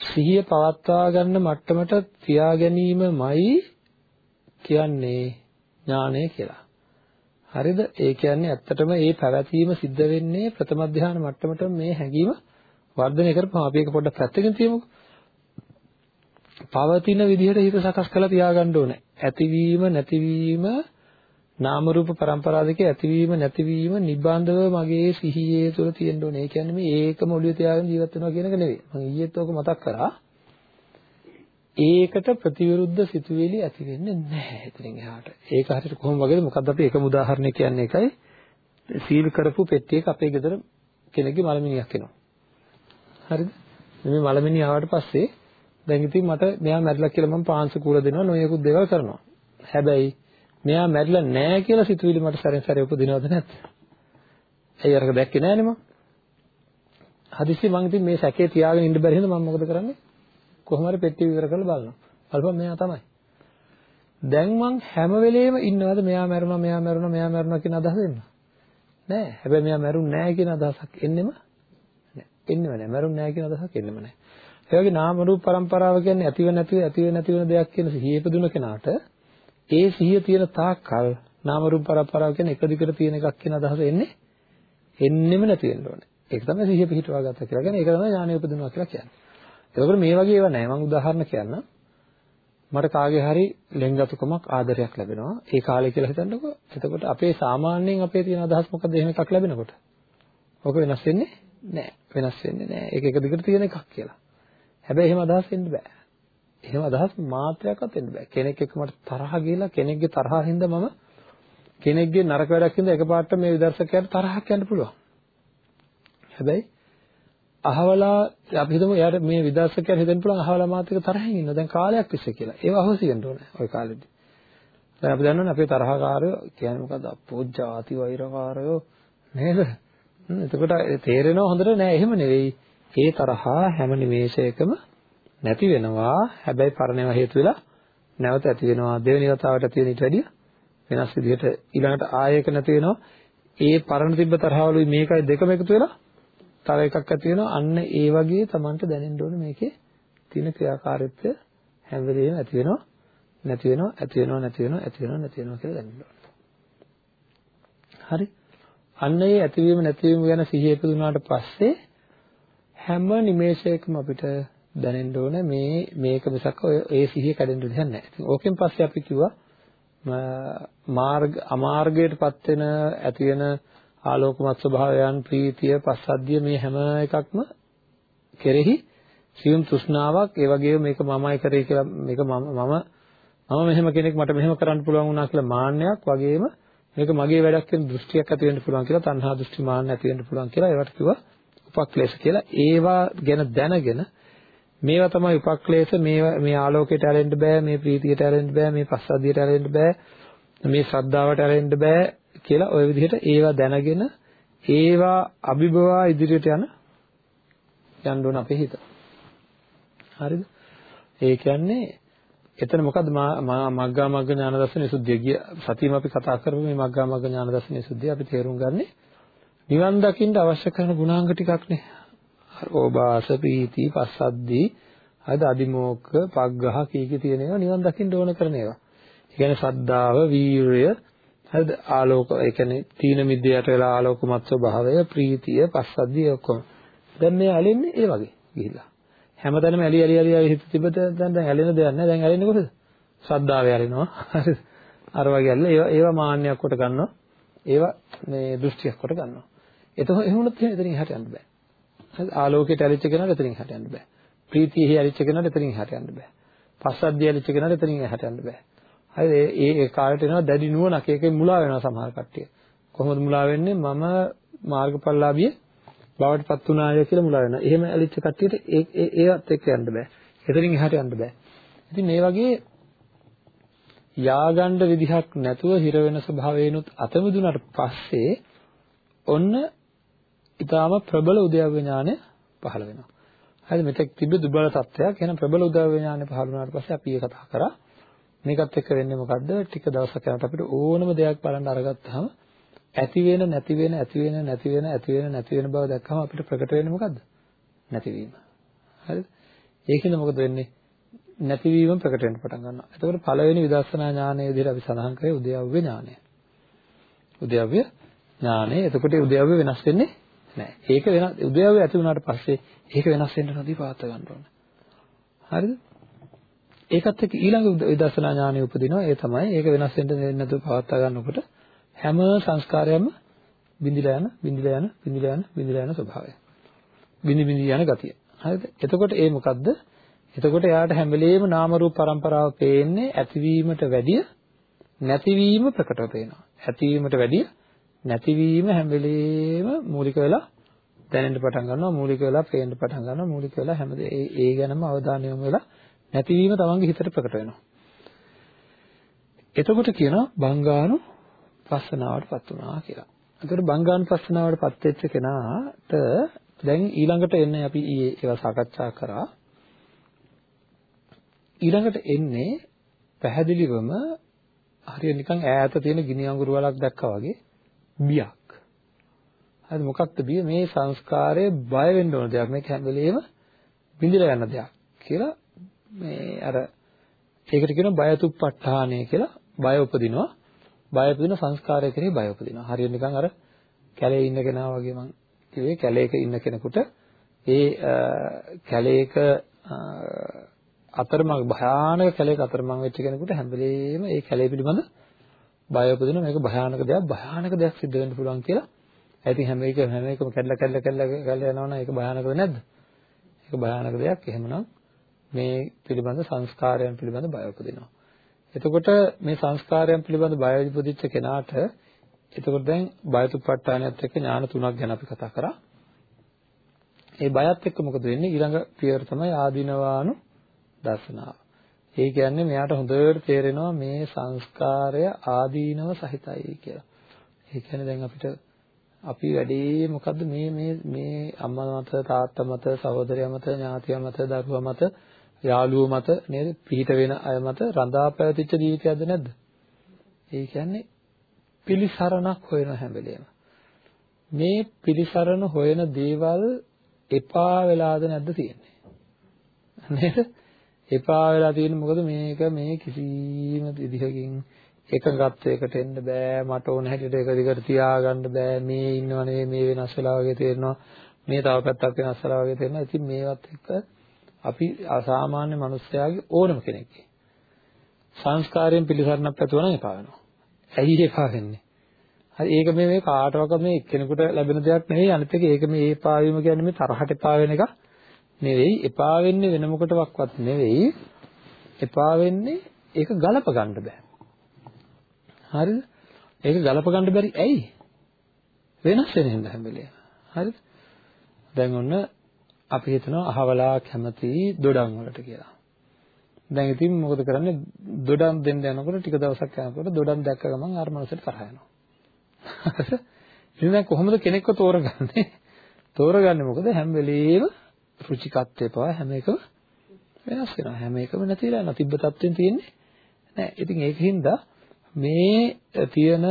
සිහිය පවත්වා ගන්න මට්ටමට තියා ගැනීමමයි කියන්නේ ඥානය කියලා. හරිද? ඒ කියන්නේ ඇත්තටම මේ පැවැත්ම සිද්ධ වෙන්නේ ප්‍රථම ධ්‍යාන මට්ටමට මේ හැඟීම වර්ධනය කරපුවම අපි ඒක පොඩ්ඩක් පැත්තකින් තියමුකෝ. පවතින විදිහට හිත සකස් කරලා තියාගන්න ඕනේ. ඇතිවීම නැතිවීම නාම රූප પરම්පරා දෙකේ ඇතිවීම නැතිවීම නිබඳව මගේ සිහියේ තුල තියෙන්න ඕනේ. ඒ කියන්නේ මේ ඒකම ඔළුවේ තියාගෙන ජීවත් වෙනවා කියන එක නෙවෙයි. මම ඊයේත් ඕක මතක් කරා. ඒකට ප්‍රතිවිරුද්ධ සිතුවිලි ඇති වෙන්නේ නැහැ එතනින් එහාට. ඒක හරියට කොහොම වගේද? මොකද්ද අපි එකම උදාහරණයක් කියන්නේ ඒකයි. සීල් කරපු පෙට්ටියක අපේ ගෙදර කෙනෙක්ගේ මලමිනියක් එනවා. හරිද? මේ මලමිනිය ආවට පස්සේ දැන් ඉතින් මට මෙයා මැරිලා කියලා මම පාංශ කූල දෙනවා නොයෙකුත් දේවල් කරනවා. හැබැයි මෙයා මැරිලා නැහැ කියලා සිතුවිලි මට සැරෙන් සැරේ උපදිනවද නැද්ද? ඇයි අරක දැක්කේ නැහනේ මම. හදිස්සි මං ඉතින් මේ සැකේ තියාගෙන ඉන්න බැරි හින්දා මම මොකද කරන්නේ? කොහොම හරි පෙට්ටිය විවර කරලා බලනවා. බලපන් මෙයා තමයි. දැන් මං හැම වෙලේම ඉන්නවද මෙයා මැරුණා මෙයා මැරුණා මෙයා මැරුණා කියන අදහස එන්න? නෑ. හැබැයි මෙයා මැරුන්නේ නෑ කියන අදහසක් එන්නෙම නෑ. එන්නෙම නෑ. මැරුන්නේ නෑ කියන අදහසක් එන්නෙම නෑ. ඒ වගේ නාම රූප પરම්පරාව කියන්නේ ඇතිව නැතිව ඇතිව නැති වෙන දෙයක් කියන සිහිය ඉපදුන කෙනාට ඒ සිහිය තියෙන තාක්කල් නාම රූප પરම්පරාව කියන්නේ එක දිගට තියෙන එකක් කියන අදහස එන්නේ එන්නෙම නැති වෙන්න ඕනේ. ඒක තමයි සිහිය පිහිටවා ගත කියලා කියන්නේ. ඒක තමයි ඥානය උපදිනවා කියලා කියන්නේ. එතකොට මේ වගේ ඒවා නැහැ. මම උදාහරණ කියන්නම්. මට කාගේ හරි ලෙන්ගතුකමක් ආදරයක් ලැබෙනවා. ඒ කාලේ කියලා හිතන්නකෝ. එතකොට අපේ සාමාන්‍යයෙන් අපේ තියෙන අදහස් මොකද එහෙම එකක් ලැබෙනකොට? ඔක වෙනස් වෙන්නේ නැහැ. වෙනස් වෙන්නේ නැහැ. ඒක එක දිගට තියෙන එකක් කියලා. හැබැයි එහෙම අදහස් එන්න බෑ. එහෙම අදහස් මාත්‍රයක්වත් එන්න බෑ. කෙනෙක් එක්ක මට තරහ ගිහලා කෙනෙක්ගේ තරහින් හින්දා මම කෙනෙක්ගේ නරක වැඩක් හින්දා එකපාරට මේ විදර්ශකයාට තරහක් යන්න පුළුවන්. හැබැයි අහවලා අපි හිතමු එයාට මේ විදර්ශකයාට හිතෙන්න පුළුවන් අහවලා මාත් එක්ක තරහින් ඉන්නවා. දැන් කාලයක් තිස්සේ කියලා. ඒව අහෝසි වෙන්න ඕනේ ওই කාලෙදි. දැන් අපි දන්නවනේ අපේ තරහකාරයෝ කියන්නේ මොකද්ද? අපෝජ්ජාති වෛරකාරයෝ නේද? එතකොට තේරෙනව හොඳට නෑ එහෙම නෙවෙයි. ඒ තරහා හැම නිමේෂයකම නැති වෙනවා. හැබැයි පරණේව හේතු වෙලා නැවත ඇති වෙනවා. දෙවෙනි වතාවට ඇති වෙන ඊට වැඩිය වෙනස් විදිහට ඊළඟට ආයෙක නැති වෙනවා. ඒ පරණ තිබ්බ තරහවලුයි මේකයි දෙකම එකතු වෙලා තව එකක් ඇති වෙනවා. අන්න ඒ වගේ Tamanට දැනෙන්න ඕනේ මේකේ තියෙන ක්‍රියාකාරීත්වය හැම වෙලෙම ඇති වෙනවා. නැති වෙනවා, ඇති වෙනවා, නැති වෙනවා, ඇති වෙනවා, නැති වෙනවා කියලා දැනෙන්න ඕනේ. හරි. අන්න ඒ ඇතිවීම නැතිවීම ගැන සිහිය ඉපදුනාට පස්සේ හැම නිමේෂයකම අපිට දැනෙන්න ඕනේ මේ මේක මිසක් ඔය ඒ සිහිය කැඩෙන්න දෙයක් නැහැ. ඉතින් ඕකෙන් පස්සේ අපි කිව්වා මාර්ග අමාර්ගයටපත් වෙන ඇති වෙන ආලෝකමත් ස්වභාවයන් ප්‍රීතිය පස්සද්ධිය මේ හැම එකක්ම කෙරෙහි සියුම් තෘෂ්ණාවක්. ඒ වගේම මේක මමයි කරේ කියලා මේක මම මම මම මෙහෙම කෙනෙක් මට මෙහෙම කරන්න පුළුවන් වුණා කියලා මාන්නයක් වගේම මේක මගේ වැඩක් කියන දෘෂ්ටියක් ඇති වෙන්න පුළුවන් කියලා තණ්හා දෘෂ්ටි මාන්න ඇති වෙන්න පුළුවන් කියලා ඒවට කිව්වා උපක්ලේශ කියලා. ඒවා ගැන දැනගෙන මේවා තමයි උපක්ලේශ. මේවා මේ ආලෝකයට ඇලෙන්න බෑ මේ ප්‍රීතියට ඇලෙන්න බෑ මේ පස්සද්ධියට ඇලෙන්න බෑ මේ ශ්‍රද්ධාවට ඇලෙන්න බෑ. කියලා ওই විදිහට ඒවා දැනගෙන ඒවා අභිභවා ඉදිරියට යන යන්න ඕන අපේ හිත. හරිද? ඒ කියන්නේ එතන මොකද්ද මග්ගා මග්ග ඥාන දර්ශන විසුද්ධිය ගිය සතියම අපි කතා කරපු මේ මග්ගා මග්ග ඥාන දර්ශන විසුද්ධිය අපි තේරුම් ගන්නේ නිවන් දකින්න අවශ්‍ය කරන ගුණාංග ටිකක් නේ. ඕබාස ප්‍රීති පස්සද්දී හරිද අදිමෝක්ඛ පග්ගහ කීකී තියෙන ඒවා නිවන් දකින්න ඕන කරන ඒවා. ඒ කියන්නේ සද්ධාව, වීරය, හරිද ආලෝක ඒ කියන්නේ තීන මිද්දයට වෙලා ආලෝකමත් ස්වභාවය, ප්‍රීතිය, පස්සද්දී ඔක්කොම. දැන් මේ ඇලෙන්නේ ඒ වගේ ගිහිල්ලා. හැමතැනම ඇලි ඇලි ඇලි හිත තිබෙත දැන් දැන් ඇලෙන දෙයක් නැහැ. දැන් ඇලෙන්නේ කොහෙද? ශ්‍රද්ධාවේ ඇලෙනවා. හරිද? අර වගේ ඇල්ල ඒවා ඒවා මාන්නයක් කොට ගන්නවා. ඒවා මේ දෘෂ්ටියක් කොට ගන්නවා. එතකොට එහෙම වුණොත් එතනින් එහාට යන්න බෑ. හරි ආලෝකයට ඇලිච්ච කෙනාට එතනින් එහාට යන්න බෑ. ප්‍රීතියෙහි ඇලිච්ච කෙනාට එතනින් එහාට යන්න බෑ. පස්සද්ධිය ඇලිච්ච කෙනාට එතනින් එහාට යන්න බෑ. හරිද? ඒ ඒ කාලේට එනවා දැඩි නුවණක්. ඒකෙන් මුලා වෙනවා සමහර කට්ටිය. කොහොමද මුලා වෙන්නේ? මම මාර්ගඵලලාභිය බවට පත් වුණාය කියලා මුලා වෙනවා. එහෙම ඇලිච්ච කට්ටියට ඒ ඒවත් එක්ක යන්න බෑ. එතනින් එහාට යන්න බෑ. ඉතින් මේ වගේ යාගණ්ඩ විදිහක් නැතුව හිර වෙන ස්වභාවයෙන්ුත් අතමිදුනට පස්සේ ඔන්න ඊටාම ප්‍රබල උද්‍යව ඥානය පහළ වෙනවා. හරිද? මෙතෙක් තිබ්බ දුබල තත්ත්වයක්. එහෙනම් ප්‍රබල උද්‍යව ඥානය පහළ වුණාට පස්සේ අපි ඒක කතා කරා. මේකත් එක්ක වෙන්නේ මොකද්ද? ටික දවසක් යනකොට අපිට ඕනම දෙයක් බලන්න අරගත්තාම ඇති වෙන නැති වෙන ඇති වෙන නැති වෙන ඇති වෙන නැති වෙන බව දැක්කම අපිට ප්‍රකට වෙන්නේ මොකද්ද? නැතිවීම. හරිද? ඒකෙන්ද මොකද වෙන්නේ? නැතිවීම ප්‍රකට වෙන්න පටන් ගන්නවා. එතකොට පළවෙනි විදර්ශනා ඥානයේ විදිහට අපි සඳහන් කරේ උද්‍යව්‍ය ඥානය. උද්‍යව්‍ය ඥානය. එතකොට උද්‍යව්‍ය වෙනස් වෙන්නේ නැහැ. ඒක වෙන උද්‍යව්‍ය ඇති වුණාට පස්සේ ඒක වෙනස් වෙන්න නොදී පාත් ගන්න ඕන. හරිද? ඒකත් එක්ක ඊළඟ විදර්ශනා ඥානය උපදිනවා. ඒ තමයි ඒක වෙනස් වෙන්න දෙන්නේ නැතුව පවත් ගන්නකොට හැම සංස්කාරයක්ම බිඳිලා යන, බිඳිලා යන, බිඳිලා යන, බිඳිලා යන ස්වභාවය. බිඳි බිඳි යන ගතිය. හරිද? එතකොට ඒ මොකද්ද? එතකොට එයාට හැම වෙලෙම නාම රූප પરම්පරාව පේන්නේ ඇතිවීමට වැඩිය නැතිවීම ප්‍රකටව පේනවා. ඇතිවීමට වැඩිය නැතිවීම හැම වෙලෙම මූලික වෙලා දැනෙන්න පටන් ගන්නවා මූලික වෙලා පේන්න පටන් ගන්නවා මූලික වෙලා හැම ඒ ඒ ගැනම අවධානය යොමු වෙලා නැතිවීම තමන්ගේ හිතට ප්‍රකට වෙනවා. එතකොට කියනවා බංගානු පස්සනාවටපත් වුණා කියලා. එතකොට බංගානු පස්සනාවටපත් වෙච්ච කෙනාට දැන් ඊළඟට එන්නේ අපි ඊයේ ඒවා සාකච්ඡා කරා. ඊළඟට එන්නේ පැහැදිලිවම හරිය නිකන් ඈත තියෙන ගිනි අඟුරු වලක් දැක්කා වගේ බියක්. හරි මොකක්ද බිය මේ සංස්කාරය බය වෙන්න ඕන දෙයක් මේක හැම වෙලෙම බිඳිලා යන දෙයක් කියලා මේ අර ඒකට කියනවා බයතුප්පට්ඨානය කියලා බය උපදිනවා බය උපදින සංස්කාරය කෙරෙහි බය උපදිනවා හරියට නිකන් අර කැලේ ඉන්න කෙනා වගේ මං කිව්වේ කැලේක ඉන්න කෙනෙකුට ඒ කැලේක අතරමඟ භයානක කැලේක අතරමඟ වෙච්ච කෙනෙකුට හැම වෙලෙම ඒ කැලේ පිළිබඳ බය උපදින මේක භයානක දෙයක් භයානක දෙයක් සිද්ධ වෙන්න පුළුවන් කියලා. ඇයි හැම එක හැම එකම කැඩලා කැඩලා කැඩලා කැඩලා යනවනම් ඒක භයානකද නැද්ද? ඒක භයානක දෙයක්. එහෙමනම් මේ පිළිබඳ සංස්කාරයන් පිළිබඳ බය උපදිනවා. එතකොට මේ සංස්කාරයන් පිළිබඳ බය උපදිච්ච කෙනාට එතකොට දැන් බයතුප්පට්ඨානයත් එක්ක ඥාන තුනක් ගැන අපි කතා කරා. ඒ බයත් එක්ක මොකද වෙන්නේ? ඊළඟ පියවර තමයි ආධිනවානු දර්ශනාව. ඒ කියන්නේ මෙයාට හොඳට තේරෙනවා මේ සංස්කාරය ආදීනව සහිතයි කියලා. ඒ කියන්නේ දැන් අපිට අපි වැඩේ මොකද්ද මේ මේ මේ අම්මා මත තාත්තා මත සහෝදරයා මත ඥාතියා මත දරුවා මත යාළුවෝ මත නේද පිහිට වෙන අය මත රඳා පැවතිච්ච ජීවිතයක්ද නැද්ද? ඒ කියන්නේ පිලිසරණක් හොයන හැම වෙලේම. මේ පිලිසරණ හොයන දේවල් එපා වෙලාද නැද්ද තියෙන්නේ? නේද? එපා වෙලා තියෙන්නේ මොකද මේක මේ කිසිම විදිහකින් එකඟත්වයකට එන්න බෑ මට ඕන හැටියට එක දිගට තියාගන්න බෑ මේ ඉන්නව නෙවෙයි මේ වෙනස් වෙලා වගේ තේරෙනවා මේ තව පැත්තක් වෙනස් වෙලා වගේ තේරෙනවා ඉතින් මේවත් එක්ක අපි අසාමාන්‍ය මිනිස්යාගේ ඕනම කෙනෙක්ගේ සංස්කාරයෙන් පිළිසරණක් පැතුවා නම් එපා වෙනවා. ඇයි එපා වෙන්නේ? හරි ඒක මේ මේ කාටවත් මේ එක්කෙනෙකුට ලැබෙන දෙයක් නෙවෙයි. අනිත් එක ඒක මේ එපා වීම කියන්නේ මේ තරහට එපා වෙන එක නෙවෙයි. එපා වෙන්නේ වෙන මොකටවත් නෙවෙයි. එපා වෙන්නේ ඒක ගලප ගන්න බෑ. හරිද? ඒක ගලප ගන්න බැරි ඇයි? වෙනස් වෙන හින්දා හැම වෙලේම. හරිද? දැන් ඔන්න අපි හිතනවා අහවලා කැමති දොඩම් වලට කියලා දැන් ඉතින් මොකද කරන්නේ දොඩම් දෙන්න යනකොට ටික දවසක් යනකොට දොඩම් දැක්ක ගමන් අර මනසට තරහ යනවා ඉතින් දැන් කොහොමද කෙනෙක්ව තෝරගන්නේ තෝරගන්නේ මොකද හැම වෙලේම රුචිකත්වය පවා හැම එකම වෙනස් වෙනවා. හැම එකම නැතිලා යනවා. තිබ්බ තත්ත්වෙන් තියෙන්නේ නෑ. ඉතින් ඒකින්ද මේ තියෙන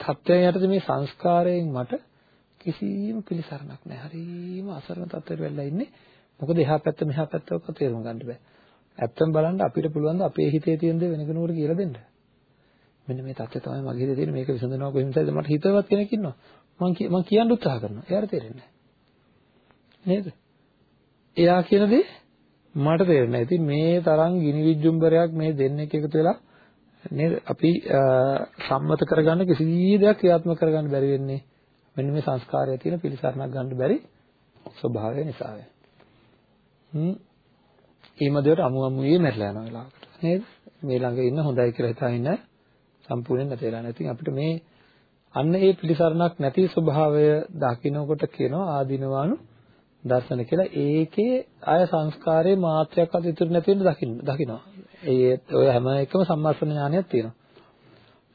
තත්ත්වයන් යටතේ මේ සංස්කාරයෙන් මට කිසිම පිළිසරණක් නෑ. හරිම අසරණ තත්ත්වයකට වෙලා ඉන්නේ. මොකද එහා පැත්ත මෙහා පැත්ත ඔක්ක තේරුම් ගන්න බෑ. ඇත්තම බලන්න අපිට පුළුවන් ද අපේ හිතේ තියෙන දේ වෙන කෙනෙකුට කියලා දෙන්න. මෙන්න මේ தත්ත්වය තමයි මගේ හිතේ තියෙන මේක විසඳනවා කොහොමද මට හිතවත් කෙනෙක් ඉන්නවා. මම මම කියන්න උත්සාහ කරනවා. එයාට තේරෙන්නේ නේද? එයා කියන දේ මට තේරෙන්නේ නැහැ. ඉතින් මේ තරම් ගිනි විජ්ජුම්බරයක් මේ දෙන්නෙක් එකතු වෙලා නේද? අපි සම්මත කරගන්න කිසි දෙයක් ක්‍රියාත්මක කරගන්න බැරි වෙන්නේ මෙන්න මේ සංස්කාරය තියෙන පිළිසරණක් ගන්න බැරි ස්වභාවය නිසා වෙයි. හ්ම්. ඊමදේට අමු අමුයේ මැරලා යන වෙලාවකට නේද? මේ ළඟ ඉන්න හොඳයි කියලා හිතා ඉන්න සම්පූර්ණයෙන් නැතිලා නැති අපිට මේ අන්න ඒ පිළිසරණක් නැති ස්වභාවය දකින්නකොට කියනවා ආධිනවානු දර්ශන කියලා. ඒකේ ආය සංස්කාරයේ මාත්‍රයක්වත් ඉතුරු නැති වෙන දකින්න දකින්නවා. ඒ ඔය හැම එකම සම්මාසන ඥානයක් තියෙනවා.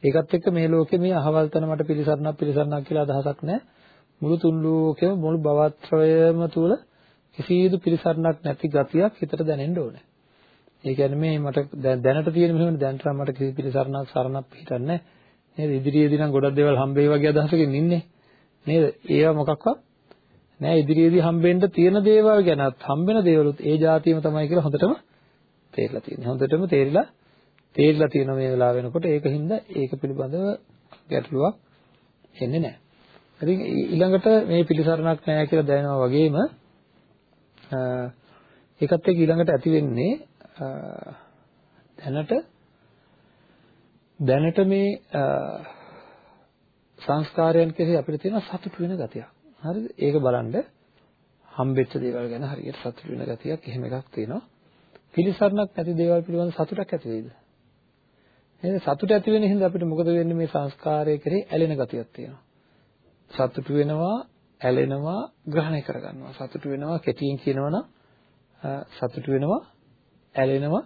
ඒකත් එක්ක මේ ලෝකේ මේ අහවල් තන මට පිළිසරණක් පිළිසරණක් කියලා අදහසක් නැහැ. මුළු තුන් ලෝකෙම මුළු භවත්‍රයම තුල කිසිදු පිළිසරණක් නැති ගතියක් හිතට දැනෙන්න ඕනේ. ඒ කියන්නේ මේ මට දැනට තියෙන මෙහෙම දැනට මට කිසි පිළිසරණක් සරණක් පිටින්නේ නැහැ. නේද ඉදිරියේදී නම් ගොඩක් දේවල් හම්බෙයි වගේ අදහසකින් ඉන්නේ නේද ඒවා මොකක්වත් නෑ ඉදිරියේදී හම්බෙන්න තියෙන දේවල් ගැනත් හම්බෙන දේවලුත් ඒ જાතියම තමයි කියලා හොඳටම තේරලා තියෙනවා හොඳටම තේරිලා තේරිලා තියෙන මේ වෙලාව වෙනකොට ඒකින්ද ඒක පිළිබඳව ගැටලුවක් එන්නේ නෑ ඉතින් ඊළඟට මේ පිළිසරණක් නෑ කියලා දැනෙනවා වගේම ඒකත් එක්ක ඊළඟට ඇති වෙන්නේ දැනට දැනට මේ සංස්කාරයන් කෙරෙහි අපිට තියෙන සතුට වෙන ගතියක්. හරිද? ඒක බලන්න හම්බෙච්ච දේවල් ගැන හරියට සතුට වෙන ගතියක් එහෙම එකක් තියෙනවා. පිළිසරණක් නැති දේවල් පිළිබඳ සතුටක් ඇති වෙයිද? නේද? සතුට ඇති වෙන හින්දා අපිට මොකද වෙන්නේ මේ සංස්කාරය කෙරෙහි ඇලෙන ගතියක් තියෙනවා. සතුට වෙනවා, ඇලෙනවා, ග්‍රහණය කරගන්නවා. සතුට වෙනවා කෙටියෙන් කියනවනම් සතුට වෙනවා, ඇලෙනවා,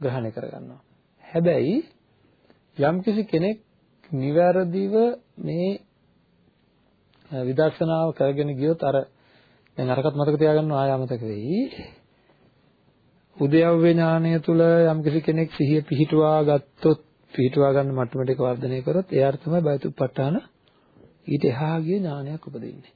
ග්‍රහණය කරගන්නවා. හැබැයි යම්කිසි කෙනෙක් නිවැරදිව මේ විදර්ශනාව කරගෙන ගියොත් අර දැන් අරකට මතක තියාගන්න ආය අමතක වෙයි. උද්‍යව්‍ය ඥානය තුල යම්කිසි කෙනෙක් සිහිය පිහිටුවා ගත්තොත් පිහිටුවා ගන්න මට්ටමට ඒක වර්ධනය කරොත් එයාට තමයි බයතුප්පඨාන ඊට එහා ගිය ඥානයක් උපදින්නේ.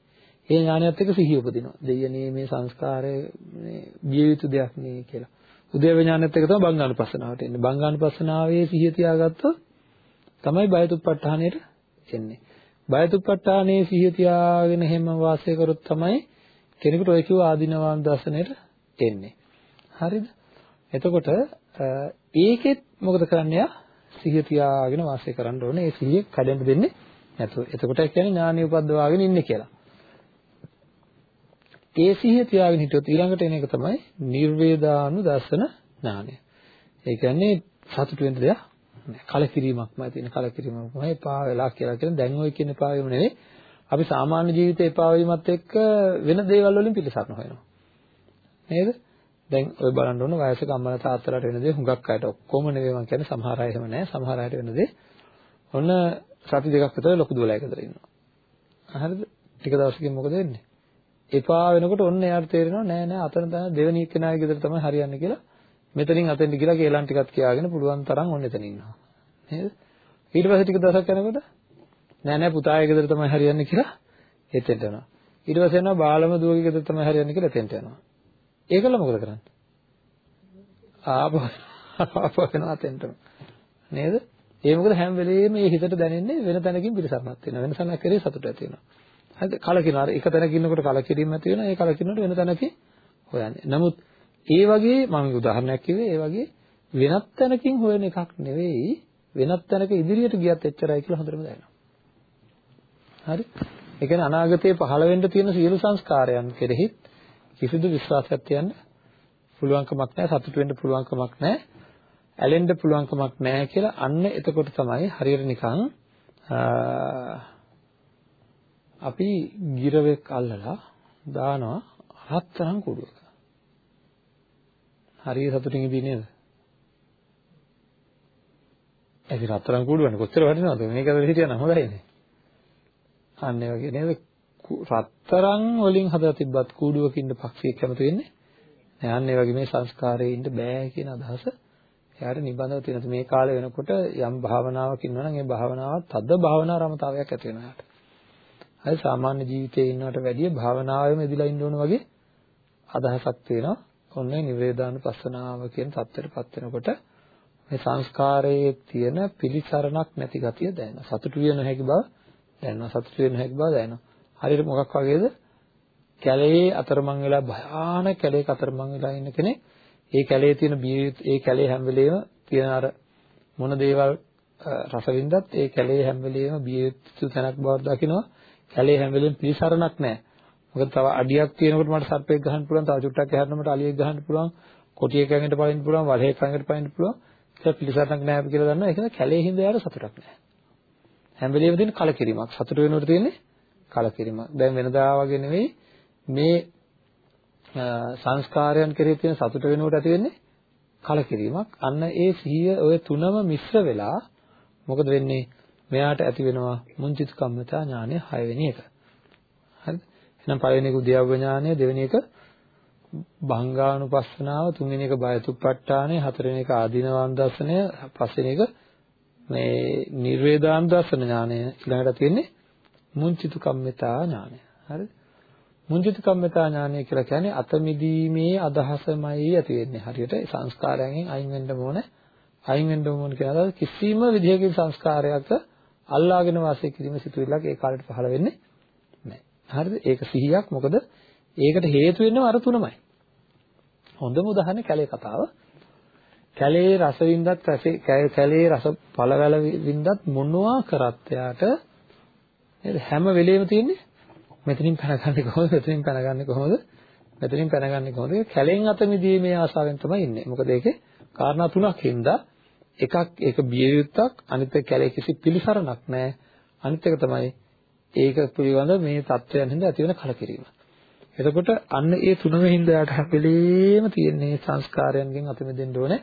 ඒ ඥානයත් එක්ක සිහිය උපදිනවා. දෙයනේ මේ සංස්කාරය මේ බිය යුතු දෙයක් නේ කියලා. උද්‍යව ඥානයත් එක්ක තමයි බංගානුපස්සනාවට එන්නේ. බංගානුපස්සනාවේ සිහිය තියාගත්තොත් තමයි බයතුප්පඨානෙට එන්නේ. බයතුප්පඨානයේ සිහිය තියාගෙන හැම වාසය කරොත් තමයි කෙනෙකුට ඔය කිව්ව ආධිනවාන් දර්ශනයට එන්නේ. හරිද? එතකොට ඒකෙත් මොකද කරන්නේ? සිහිය තියාගෙන වාසය කරන්න ඕනේ. ඒ සිහිය කැඩෙන්න දෙන්නේ නැතුව. එතකොට කියන්නේ ඥානිය උපද්දවාගෙන ඉන්නේ කියලා. ඒ සිහිය තියාගෙන හිටියොත් ඊළඟට එන එක තමයි නිර්වේදානු දර්ශන ඥානය. ඒ කියන්නේ සතුට වෙන්න දෙයක් නෑ. කලකිරීමක්මයි තියෙන කලකිරීමක්මයි එපා වෙලා කියලා කියන දැන් ඔය කියන එපා වීම නෙවෙයි. අපි සාමාන්‍ය ජීවිතේ එපා වීමත් එක්ක වෙන දේවල් වලින් පිළිසරණ හොයනවා. නේද? දැන් ඔය බලන්න ඕන වයසක අම්මලා තාත්තලාට වෙන දේ හුඟක් අයට ඔක්කොම නෙවෙයි මම කියන්නේ සමහර අය එහෙම නෑ. සමහර අයට වෙන දේ ඔන්න සති දෙකක් විතර ලොකු දුවලා එකතර ඉන්නවා. හරිද? ටික දවසකින් මොකද වෙන්නේ? එපා වෙනකොට ඔන්න එයාට තේරෙනවා නෑ නෑ අතන තමයි දෙවෙනි කෙනාගේ ගෙදර තමයි හරියන්නේ කියලා. මෙතනින් අතෙන්ට ගිහලා කේලම් ටිකක් කියාගෙන පුළුවන් තරම් ඔන්න එතන ඉන්නවා. නේද? ඊට පස්සේ ටික දවසක් යනකොට නෑ නෑ පුතාගේ ගෙදර තමයි හරියන්නේ කියලා එතෙන්ට යනවා. ඊට පස්සේ යනවා බාලම දුවගේ ගෙදර තමයි හරියන්නේ කියලා එතෙන්ට යනවා. ඒකල මොකද කරන්නේ? ආපහු ආපහු වෙනවා අතෙන්ටම. නේද? ඒ මොකද හැම වෙලෙම මේ හිතට දැනෙන්නේ වෙන තැනකින් පිළිසරණක් වෙනවා. වෙන තැනක් කරේ සතුට ඇති වෙනවා. හරිද? කලකිනවා. අර එක තැනක ඉන්නකොට කලකිරීම ඇති වෙනවා. ඒ කලකිනකොට වෙන තැනකින් හොයන්නේ. නමුත් ඒ වගේ මම උදාහරණයක් කිව්වේ ඒ වගේ වෙනත් තැනකින් හොයන එකක් නෙවෙයි වෙනත් තැනක ඉදිරියට ගියත් එච්චරයි කියලා හොඳටම දැනෙනවා. හරි? ඒ කියන්නේ අනාගතයේ පහළ වෙන්න තියෙන සියලු සංස්කාරයන් කෙරෙහිත් කිසිදු විශ්වාසයක් තියන්න පුළුවන්කමක් නැහැ සතුට වෙන්න පුළුවන්කමක් නැහැ ඇලෙන්න පුළුවන්කමක් නැහැ කියලා අන්න එතකොට තමයි හරියට නිකන් අපි ගිරවෙක් අල්ලලා දානවා රත්තරන් කුඩුවක. හරිය සතුටින් ඉදී නේද? ඒ රත්තරන් කුඩුවනේ? කොච්චර වටිනවද? මේකද හිටියනම් හොඳයිනේ. අන්න ඒ වගේ නේද? රත්තරන් වලින් හදලා තිබ්බත් කූඩුවක ඉන්න පක්ෂියෙක් කැමති වෙන්නේ නෑ. අන්න ඒ වගේ මේ සංස්කාරයේ ඉන්න බෑ කියන අදහස එයාට නිබඳව තියෙනවා. මේ කාලේ වෙනකොට යම් භාවනාවක් ඉන්නවනම් ඒ භාවනාව තද භාවනා රමතාවයක් ඇති වෙනවා යාට. හරි සාමාන්‍ය ජීවිතයේ ඉන්නවට වැඩිය භාවනාවෙම එදිලා ඉන්න ඕන වගේ අදහසක් තියෙනවා. ඔන්න නිවේදානුපස්සනාව කියන தත්ත්වයටපත් වෙනකොට මේ සංස්කාරයේ තියෙන පිළිසරණක් නැති ගතිය දැනෙනවා. සතුටු විය නොහැකි බව දැනෙනවා. සතුටු වෙන්න හැකි බව දැනෙනවා. හරියට මොකක් වගේද? කැලේ අතරමං වෙලා භයානක කැලේක අතරමං වෙලා ඉන්න කෙනෙක්. ඒ කැලේ තියෙන ඒ කැලේ හැම වෙලේම තියෙන අර මොන දේවල් රසවින්දත් ඒ කැලේ හැම වෙලේම බිය යුතු තැනක් බවක් දකිනවා. කැලේ හැම වෙලේම පිළිසරණක් නැහැ. මොකද තව අඩියක් තියෙනකොට මට සර්පෙක් ගහන්න පුළුවන් තව චුට්ටක් එහාට මට අලියෙක් ගහන්න පුළුවන් කොටියෙක් ඇඟට පනින්න පුළුවන් වලහෙක් ඇඟට පනින්න පුළුවන්. ඒක පිළිසරණක් නැහැ කියලා දන්නවා. ඒක කැලේ හින්දා යාර සතුටක් නැහැ. හැම වෙලේම තියෙන කලකිරීමක්. සතුට වෙනකොට තියෙන්නේ කලකිරීමක් දැන් වෙනදා වගේ නෙවෙයි මේ සංස්කාරයන් කෙරෙහි තියෙන සතුට වෙනුවට ඇති වෙන්නේ කලකිරීමක්. අන්න ඒ සිහිය ඔය තුනම මිශ්‍ර වෙලා මොකද වෙන්නේ? මෙයාට ඇති වෙනවා මුංචිත කම්මතා ඥානය 6 වෙනි එක. හරිද? එහෙනම් පළවෙනි එක උද්‍යව ඥානය, දෙවෙනි එක භංගානුපස්සනාව, තුන්වෙනි එක බයතුප්පට්ඨානය, හතරවෙනි එක ආදීනවන් දර්ශනය, පස්වෙනි එක මේ නිර්වේදාන් දර්ශන ඥානය ඊළඟට තියෙන්නේ මුංචිත කම්මතා ඥානය. හරිද? මුංජිත කම්මතා ඥානය කියලා කියන්නේ අතමිදීමේ අදහසමයි ඇති වෙන්නේ. හරියට සංස්කාරයෙන් අයින් වෙන්න ඕන. අයින් වෙන්න ඕන කියලා කිසිම විදිහකින් සංස්කාරයක අල්ලාගෙන වාසය කිරීම සිතුවිල්ලක් ඒ කාලෙට පහළ වෙන්නේ නැහැ. හරිද? ඒක සිහියක්. මොකද ඒකට හේතු වෙන්නේ අර තුනමයි. හොඳම උදාහරණය කැලේ කතාව. කැලේ රස වින්දත් කැලේ රස පළවැල වින්දත් මොනවා කරත් යාට නේද හැම වෙලෙම තියෙන්නේ මෙතනින් පැනගන්නේ කොහොමද? මෙතනින් පැනගන්නේ කොහොමද? මෙතනින් පැනගන්නේ කොහොමද? කැලෙන් අත මිදීමේ ආසාවෙන් තමයි ඉන්නේ. මොකද ඒකේ කාරණා තුනක් හින්දා එකක් ඒක බිය යුත්තක් අනිත් එක කැලේ කිසි පිළිසරණක් නැහැ. අනිත් එක තමයි ඒක පිළිබඳ මේ தත්වයන් හින්දා ඇති වෙන කලකිරීම. එතකොට අන්න ඒ තුනම හින්දා යට හැපෙලේම තියෙන්නේ සංස්කාරයන්ගෙන් අත මිදෙන්න ඕනේ.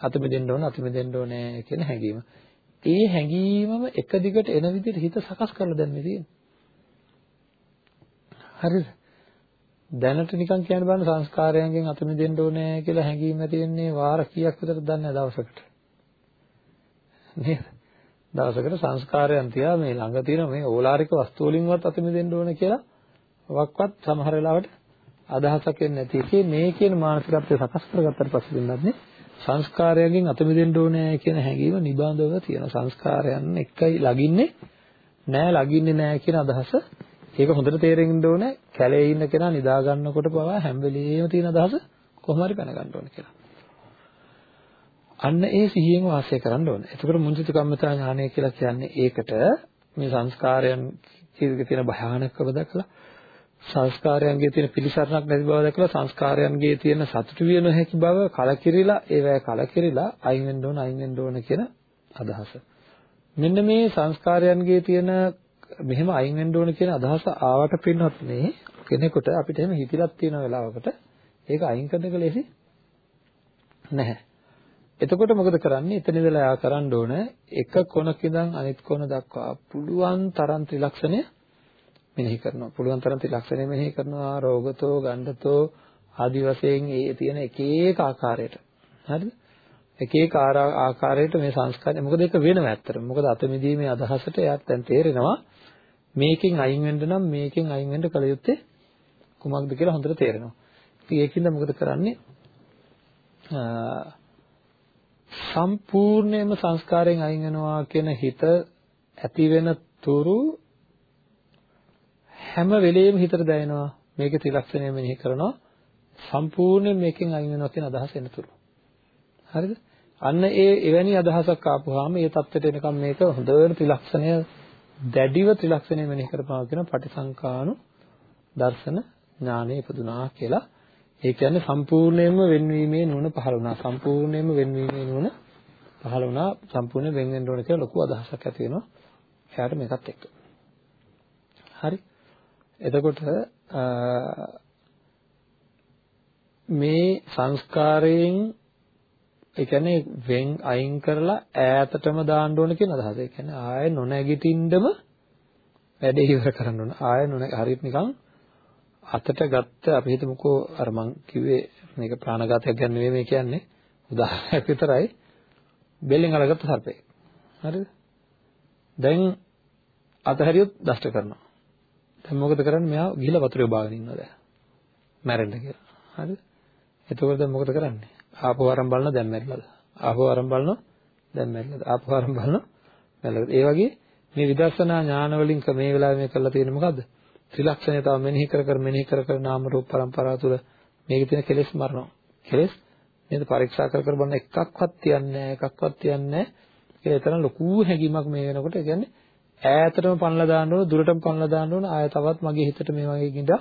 අත මිදෙන්න ඕනේ, අත මිදෙන්න ඕනේ කියන හැඟීම. ඒ හැඟීමම එක දිගට එන විදිහට හිත සකස් කරලා දැන් මේ තියෙන්නේ. හරිද? දැනට නිකන් කියන්න බෑ සංස්කාරයන්ගෙන් අත මිදෙන්න ඕනේ කියලා හැඟීම ඇති වෙන්නේ වාර කීයක් විතර දන්නේ දවසකට. නේද? දවසකට සංස්කාරයන් තියා මේ ළඟ තියෙන මේ ඕලාරික වස්තු වලින්වත් අත මිදෙන්න ඕනේ කියලා වක්වත් සමහර වෙලාවට අදහසක් එන්නේ නැති. ඉතින් මේ කියන මානසිකත්වය සකස් කරගත්තට පස්සේ දෙන්නත් සංස්කාරයන්ගෙන් අත මිදෙන්න ඕනේ කියන හැඟීම නිබඳව තියෙන සංස්කාරයන් එකයි ලගින්නේ නෑ ලගින්නේ නෑ කියන අදහස ඒක හොඳට තේරෙන්න ඕනේ කැලේ ඉන්න කෙනා නිදා ගන්නකොට පවා හැම වෙලෙම තියෙන අදහස කොහොම හරි පැන ගන්න ඕනේ කියලා. අන්න ඒ සිහියෙන් වාසය කරන්න ඕනේ. එතකොට මුංජිත කම්මතා ඥානය කියලා කියන්නේ ඒකට මේ සංස්කාරයන් තියෙන භයානකව දැකලා සංස්කාරයන්ගේ තියෙන පිළිසරණක් නැති බව දැකලා සංස්කාරයන්ගේ තියෙන සතුටු විය නොහැකි බව කලකිරිලා ඒවැය කලකිරිලා අයින් වෙන්න ඕන අයින් වෙන්න ඕන කියන අදහස. මෙන්න මේ සංස්කාරයන්ගේ තියෙන මෙහෙම අයින් වෙන්න ඕන කියන අදහස ආවට පින්නත් මේ කෙනෙකුට අපිට එහෙම හිතිලක් තියෙන වෙලාවකට ඒක අයින් කරන්න කලෙසි නැහැ. එතකොට මොකද කරන්නේ? එතන ඉඳලා යා කරන්න ඕන එක කොනක ඉඳන් අනිත් කොන දක්වා පුළුවන් තරම් ත්‍රිලක්ෂණය මෙනෙහි කරනවා. පුළුවන් තරම් ත්‍රිලක්ෂණය මෙනෙහි කරනවා. රෝගතෝ, ගණ්ඩතෝ ආදි වශයෙන් ඒ තියෙන එක එක ආකාරයට. හරිද? එක එක ආකාරයට මේ සංස්කාරය මොකද ඒක වෙනවා ඇත්තට. මොකද අතමිදීමේ අදහසට එයාට දැන් තේරෙනවා මේකෙන් අයින් වෙන්න නම් මේකෙන් අයින් වෙන්න කල යුත්තේ කුමක්ද කියලා හොඳට තේරෙනවා. ඉතින් ඒකින්ද මොකද කරන්නේ? සම්පූර්ණයෙන්ම සංස්කාරයෙන් අයින් වෙනවා කියන හිත ඇති වෙන තුරු හැම වෙලෙම හිතට දැනෙනවා මේකේ ත්‍රිලක්ෂණය මෙනෙහි කරනවා. සම්පූර්ණයෙන් මේකෙන් අයින් වෙනවා කියන අදහස එනතුරු හරිද? අන්න ඒ එවැනි අදහසක් ආපුවාම ඒ தත්ත්වයට එනකම් මේක හොඳට ත්‍රිලක්ෂණය දැඩිව ත්‍රිලක්ෂණය මෙනෙහි කරපුවා කියන පටිසංකානු දර්ශන ඥානෙ ඉපදුනා කියලා. ඒ කියන්නේ සම්පූර්ණයෙන්ම වෙන්වීමේ නුවණ පහළ වුණා. සම්පූර්ණයෙන්ම වෙන්වීමේ නුවණ පහළ වුණා. සම්පූර්ණයෙන් වෙන් වෙන්න ඕන කියලා ලොකු අදහසක් ඇති වෙනවා. එයාට මේකත් එක්ක. හරි. එතකොට මේ සංස්කාරයෙන් ඒ කියන්නේ වෙන් අයින් කරලා ඈතටම දාන්න ඕන කියන අදහස. ඒ කියන්නේ ආයෙ නොනැගිටින්නම වැඩේ ඉවර කරන්න ඕන. ආයෙ නොනැග හරියට නිකන් අතට ගත්ත අපි හිතමුකෝ අර මං කිව්වේ මේක ප්‍රාණඝාතයක් ගැන නෙවෙයි මේ කියන්නේ. උදාහරණයක් විතරයි. බෙල්ලෙන් අරගත්ත සර්පෙක්. හරිද? දැන් අතහැරියොත් දෂ්ට කරනවා. දැන් මොකද කරන්නේ? මෙයා ගිහිල්ලා වතුරේ බාගෙන ඉන්නවා දැන්. මැරෙන්න කියලා. හරිද? එතකොට දැන් මොකද කරන්නේ? ආපහු ආරම් බලන දැන් මැරිලාද? ආපහු ආරම් බලනවා දැන් මැරිලාද? ආපහු ආරම් බලනවා මැරිලාද? ඒ වගේ මේ විදර්ශනා ඥාන වලින් මේ වෙලාවේ මේ කරලා තියෙන්නේ මොකද්ද? ත්‍රිලක්ෂණය තව මෙනෙහි කර කර මෙනෙහි කර කර නාම රූප පරම්පරාව තුළ මේකේ තියෙන කෙලෙස් මරනවා. කෙලෙස් නේද පරීක්ෂා කර කර බලන එකක්වත් තියන්නේ නැහැ එකක්වත් තියන්නේ නැහැ. ඒක තරම් ලොකු හැඟීමක් මේ වෙනකොට ඒ කියන්නේ ඈතටම පනලා දාන්න ඕන දුරටම පනලා දාන්න ඕන. ආය තවත් මගේ හිතට මේ වගේ ගිඳක්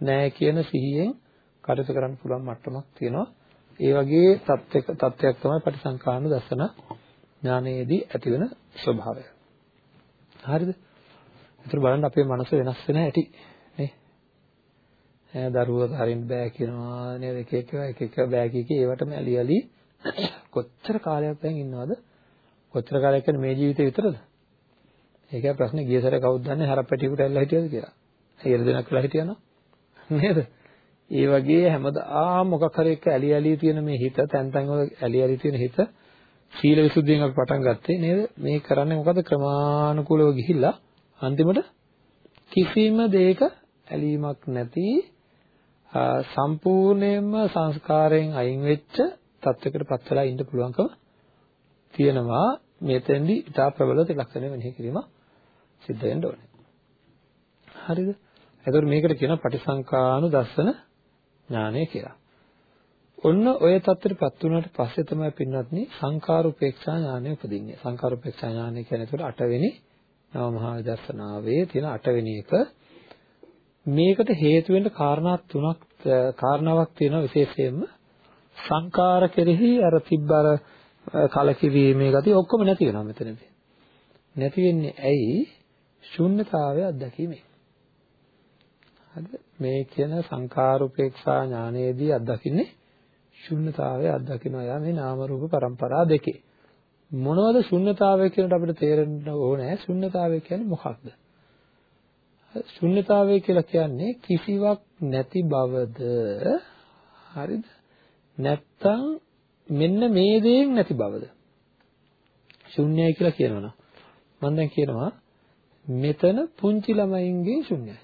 නෑ කියන සිහියෙන් කටයුතු කරන්න පුළුවන් මට්ටමක් තියෙනවා. ඒ වගේ තත්ත්වයක තත්ත්වයක් තමයි පටිසංකාරණ දර්ශන ඥානයේදී ඇතිවන ස්වභාවය. හරිද? ඒතර බලන්න අපේ මනස වෙනස් වෙන හැටි නේ? ඈ දරුවෝ හරින්න බෑ කියනවා නේද? එක එක එක එක බෑ කිය කී ඒවටම ඇලි ඇලි කොච්චර කාලයක් දැන් ඉන්නවද? කොච්චර කාලයක් කියන්නේ මේ ජීවිතේ විතරද? ඒකයි ප්‍රශ්නේ ගිය සැරේ කවුද දන්නේ හරප්පැටියෙකුට ඇල්ලලා හිටියද කියලා. ඒ දෙනක් වෙලා හිටියනම් නේද? ඒ වගේ හැමදාම මොකක් හරි එක ඇලි ඇලි තියෙන මේ හිත තැන් තැන් වල ඇලි ඇලි තියෙන හිත සීල විසුද්ධියෙන් අපි පටන් ගත්තේ නේද? මේ කරන්නේ මොකද ක්‍රමානුකූලව ගිහිල්ලා අන්තිමට කිසිම දෙයක ඇලීමක් නැති සම්පූර්ණයෙන්ම සංස්කාරයෙන් අයින් වෙච්ච තත්වයකට පත් වෙලා ඉන්න පුළුවන්කම තියෙනවා මෙතෙන්දි ඉතා ප්‍රබල ත්‍රිලක්ෂණය වෙනෙහි කිරීම සිද්ධ වෙන්න ඕනේ. හරිද? එතකොට මේකට කියනවා පටිසංකානු දර්ශන ඥානය කියලා. ඔන්න ඔය தත්තරපත් වුණාට පස්සේ තමයි පින්වත්නි සංකාර උපේක්ෂා ඥානය උපදින්නේ. සංකාර උපේක්ෂා ඥානය කියන්නේ ඒකට අටවෙනි නව මහා දර්ශනාවේ තියෙන අටවෙනි එක. මේකට හේතු වෙන්න කාරණා තුනක් කාරණාවක් තියෙනවා විශේෂයෙන්ම සංකාර කෙරෙහි අර තිබ්බර කලකිරීමේ ගතිය ඔක්කොම නැති වෙනවා මෙතනදී. නැති වෙන්නේ ඇයි? ශුන්්‍යතාවය අත්දැකීමෙන්. හරිද? මේ කියන සංකාරුපේක්ෂා ඥානයේදී අත්දකින්නේ ශුන්්‍යතාවය අත්දකිනවා යා මේ නාම රූප પરම්පරා දෙකේ. මොනවද ශුන්්‍යතාවය කියනට අපිට තේරෙන්න ඕනේ ශුන්්‍යතාවය කියන්නේ මොකක්ද? ශුන්්‍යතාවය කියලා කියන්නේ කිසිවක් නැති බවද හරිද නැත්තම් මෙන්න මේ දේෙන් නැති බවද ශුන්‍යයි කියලා කියනවනම් මම දැන් කියනවා මෙතන පුංචි ළමයින්ගේ ශුන්‍යයි.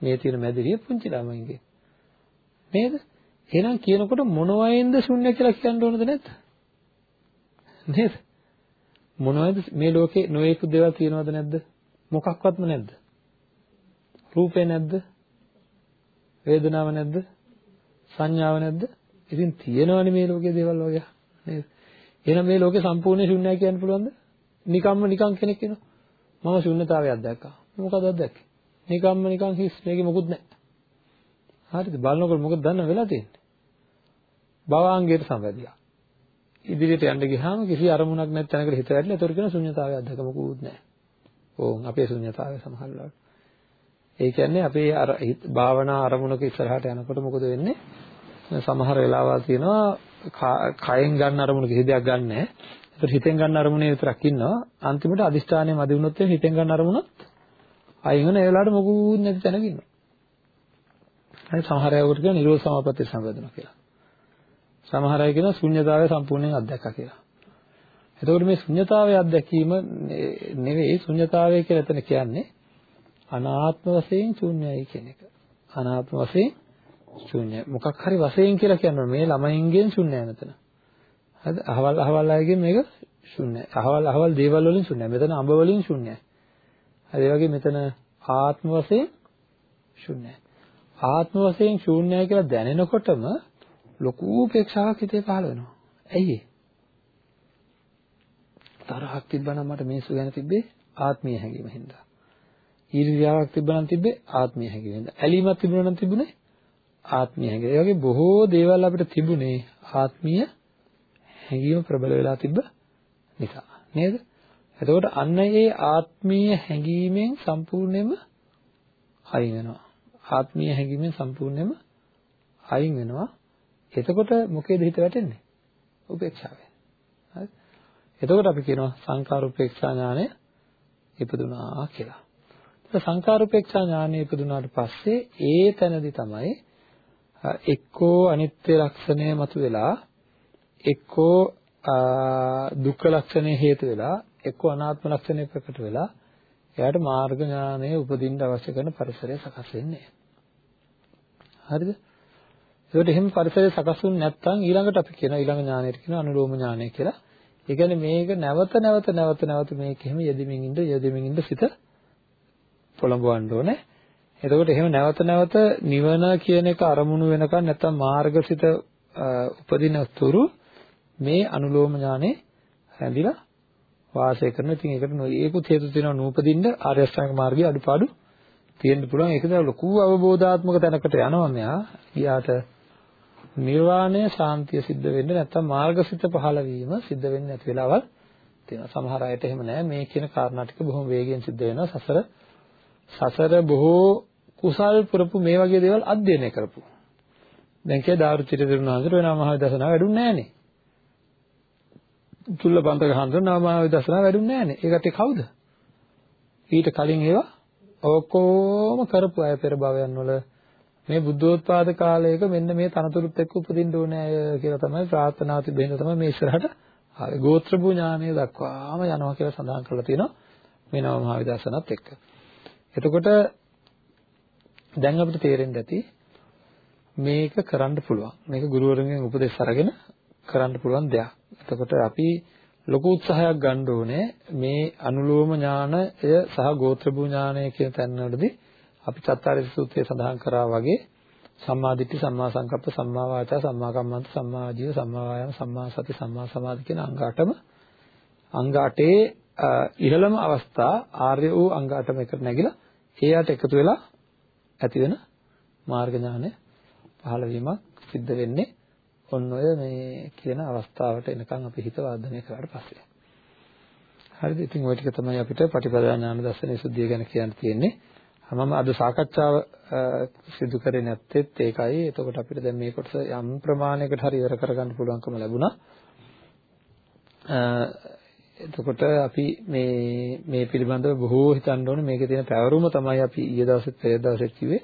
මේ තියෙන මැදිරිය පුංචි ළමයින්ගේ. නේද? එහෙනම් කියනකොට මොනවයින්ද ශුන්‍ය කියලා කියන්න ඕනද නැද්ද? නේද? මොනවද මේ ලෝකේ නොයෙකු දේවල් තියෙනවද නැද්ද? මොකක්වත්ම නැද්ද? රූපේ නැද්ද? වේදනාව නැද්ද? සංඥාව නැද්ද? ඉතින් තියෙනවනේ මේ ලෝකේ දේවල් වගේ. නේද? එහෙනම් මේ ලෝකේ සම්පූර්ණ ශුන්‍යයි කියන්න පුළුවන්ද? නිකම්ම නිකම් කෙනෙක් කියනවා මම ශුන්‍යතාවයක් දැක්කා. මොකද දැක්කේ? නිකම්ම නිකම් හිස්. මේකේ මොකුත් නැහැ. හරිද? බලනකොට මොකද දන්න වෙලා තියෙන්නේ? භවාංගයට සම්බන්ධියා ඉදිරියට යන්න ගියාම කිසි අරමුණක් නැති තැනකට හිත වැටලා ඒතර කියන ශුන්‍යතාවයක් දැක මොකුත් නැහැ. ඕන් අපේ ශුන්‍යතාවය සමහරවල් ඒ කියන්නේ අපේ අර භාවනා අරමුණක ඉස්සරහට යනකොට මොකද වෙන්නේ? සමහර වෙලාවල් තියෙනවා කයෙන් ගන්න අරමුණ කිසි දෙයක් ගන්න. නැහැ. ඒතර හිතෙන් ගන්න අරමුණේ විතරක් ඉන්නවා. අන්තිමට අදිෂ්ඨානය මදි වුණොත් හිතෙන් ගන්න අරමුණත් අයින් වෙන ඒ වෙලාවට මොකුත් නැති තැනක ඉන්නවා. හරි සමහර අයකට කියන නිරෝධ සමාපත්තිය සම්බන්ධනවා කියලා. සමහර අය කියනවා ශුන්්‍යතාවය සම්පූර්ණයෙන් අත්දැක්කා කියලා. එතකොට මේ ශුන්්‍යතාවය අත්දැකීම නෙවෙයි ශුන්්‍යතාවය කියලා එතන කියන්නේ අනාත්ම වශයෙන් ශුන්‍යයි කියන එක. අනාත්ම වශයෙන් ශුන්‍යයි. මොකක් හරි වශයෙන් කියලා කියනවා මේ ළමයින්ගෙන් ශුන්‍යයි මෙතන. හරිද? අහවල් අහවල් අයගෙන් මේක ශුන්‍යයි. අහවල් අහවල් දේවල් වලින් ශුන්‍යයි. මෙතන අඹ වලින් ශුන්‍යයි. හරි ඒ වගේ මෙතන ආත්ම වශයෙන් ශුන්‍යයි. ආත්ම වශයෙන් ශූන්‍යයි කියලා දැනෙනකොටම ලොකු උපේක්ෂාවක් හිතේ පහළ වෙනවා. ඇයි ඒ? තරහක් තිබ්බනම් මට මිනිස්සු ගැන තිබ්බේ ආත්මීය හැඟීම හින්දා. ඊර්ෂ්‍යාවක් තිබ්බනම් තිබ්බේ ආත්මීය හැඟීම හින්දා. ඇලීමක් තිබුණා නම් තිබුණේ ආත්මීය හැඟීම. ඒ වගේ බොහෝ දේවල් අපිට තිබුණේ ආත්මීය හැඟීම ප්‍රබල වෙලා තිබ්බ නිසා. නේද? එතකොට අන්න ඒ ආත්මීය හැඟීමෙන් සම්පූර්ණයෙන්ම අයින් වෙනවා. ආත්මීය හැඟීමෙන් සම්පූර්ණයෙන්ම අයින් වෙනවා. එතකොට මොකේද හිත වැටෙන්නේ? උපේක්ෂාවෙන්. හරි? එතකොට අපි කියනවා සංකාර උපේක්ෂා ඥානය ඉපදුනා කියලා. සංකාර උපේක්ෂා ඥානය ඉපදුනාට පස්සේ ඒ තැනදී තමයි එක්කෝ අනිත්‍ය ලක්ෂණය මතුවෙලා එක්කෝ දුක්ඛ ලක්ෂණය හේතු වෙලා එක්කෝ අනාත්ම ලක්ෂණය ප්‍රකට වෙලා එයාට මාර්ග ඥානය උපදින්න අවශ්‍ය කරන පරිසරය සකස් වෙන්නේ. හරිද? ඒකට එහෙම පරිසරය සකස් වුනේ නැත්නම් ඊළඟට අපි කියන ඊළඟ ඥානයට කියන අනුලෝම ඥානය කියලා. ඒ කියන්නේ මේක නැවත නැවත නැවත නැවත මේක එහෙම යෙදෙමින් ඉඳ යෙදෙමින් ඉඳ සිත පොළඹවන්න ඕනේ. එතකොට එහෙම නැවත නැවත නිවන කියන එක අරමුණු වෙනකන් නැත්තම් මාර්ගසිත උපදින තුරු මේ අනුලෝම ඥානේ රැඳිලා වාසය කරන. ඉතින් ඒකට ඒකුත් හේතු තියෙනවා නූපදින්න ආර්ය අෂ්ටාංග මාර්ගයේ අඩුපාඩු තියෙන්න පුළුවන්. ඒක දැන් ලොකු අවබෝධාත්මක තැනකට යනවා මෙයා. ඊයාට නිර්වාණය ශාන්තිය සිද්ධ වෙන්නේ නැත්තම් මාර්ගසිත පහළ වීම සිද්ධ වෙන්නේ නැති වෙලාවල් තියෙනවා. සමහර අයට එහෙම නැහැ. මේ කියන කාරණා ටික බොහොම වේගයෙන් සිද්ධ වෙනවා. සසර සසර බොහෝ කුසල් පුරපු මේ වගේ දේවල් අධ්‍යයනය කරපු. දැන් කිය දාරුචිත දිරුණාන්තර වෙනා මහ විදර්ශනා වැඩුන්නේ නැහනේ. චුල්ලපන්තක හන්දර නාම මහ විදර්ශනා වැඩුන්නේ නැහනේ. ඒකට කවුද? ඊට කලින් ඒවා ඔක්කොම කරපු අය පෙර භවයන් වල මේ බුද්ධෝත්පාද කාලයක මෙන්න මේ තනතුරුත් එක්ක උපදින්න ඕනේ අය කියලා තමයි ප්‍රාර්ථනාව තිබෙන්න තමයි මේ ඉස්සරහට ආවේ. ගෝත්‍ර භූ ඥානය දක්වාම යනවා කියලා සඳහන් කරලා තියෙනවා මේ නව මහ විදර්ශනත් එක්ක. එතකොට දැන් අපිට තේරෙන්න ඇති මේක කරන්න පුළුවන්. මේක ගුරුවරුන්ගෙන් උපදෙස් අරගෙන කරන්න පුළුවන් දෙයක්. එතකොට අපි ලොකු උත්සාහයක් ගන්න ඕනේ මේ අනුලෝම ඥානය සහ ගෝත්‍රභූ ඥානය කියන තැන්වලදී අපි චත්තාරිස සූත්‍රයේ සඳහන් කරා වගේ සම්මා දිට්ඨි සම්මා සංකප්ප සම්මා වාචා සම්මා කම්මන්ත සම්මා ආජීව සම්මා වායාම සම්මා සති සම්මා සමාධි කියන අංග 8ම අංග 8 ඉහළම අවස්ථා ආර්ය වූ අංග 8ම එකට නැගිලා ඒ යට එකතු වෙලා ඇති වෙන මාර්ග ඥානය පහළ වීමක් සිද්ධ වෙන්නේ ඔන්න ඔය මේ කියන අවස්ථාවට එනකන් අපි හිත වර්ධනය කරාට පස්සේ. හරිද? ඉතින් ওই ටික තමයි අපිට පටිපදා ඥාන දර්ශනයේ සුද්ධිය ගැන කියන්න තියෙන්නේ. මම අද සාකච්ඡාව සිදු කරේ නැත්තේත් ඒකයි. එතකොට අපිට දැන් මේ කොටස යම් ප්‍රමාණයකට හරි ඉවර කරගන්න පුළුවන්කම ලැබුණා. එතකොට අපි මේ මේ පිළිබඳව බොහෝ හිතන්න ඕනේ මේකේ තියෙන පැවරුම තමයි අපි ඊයේ දවසෙත් පෙර දවසෙත් කිව්වේ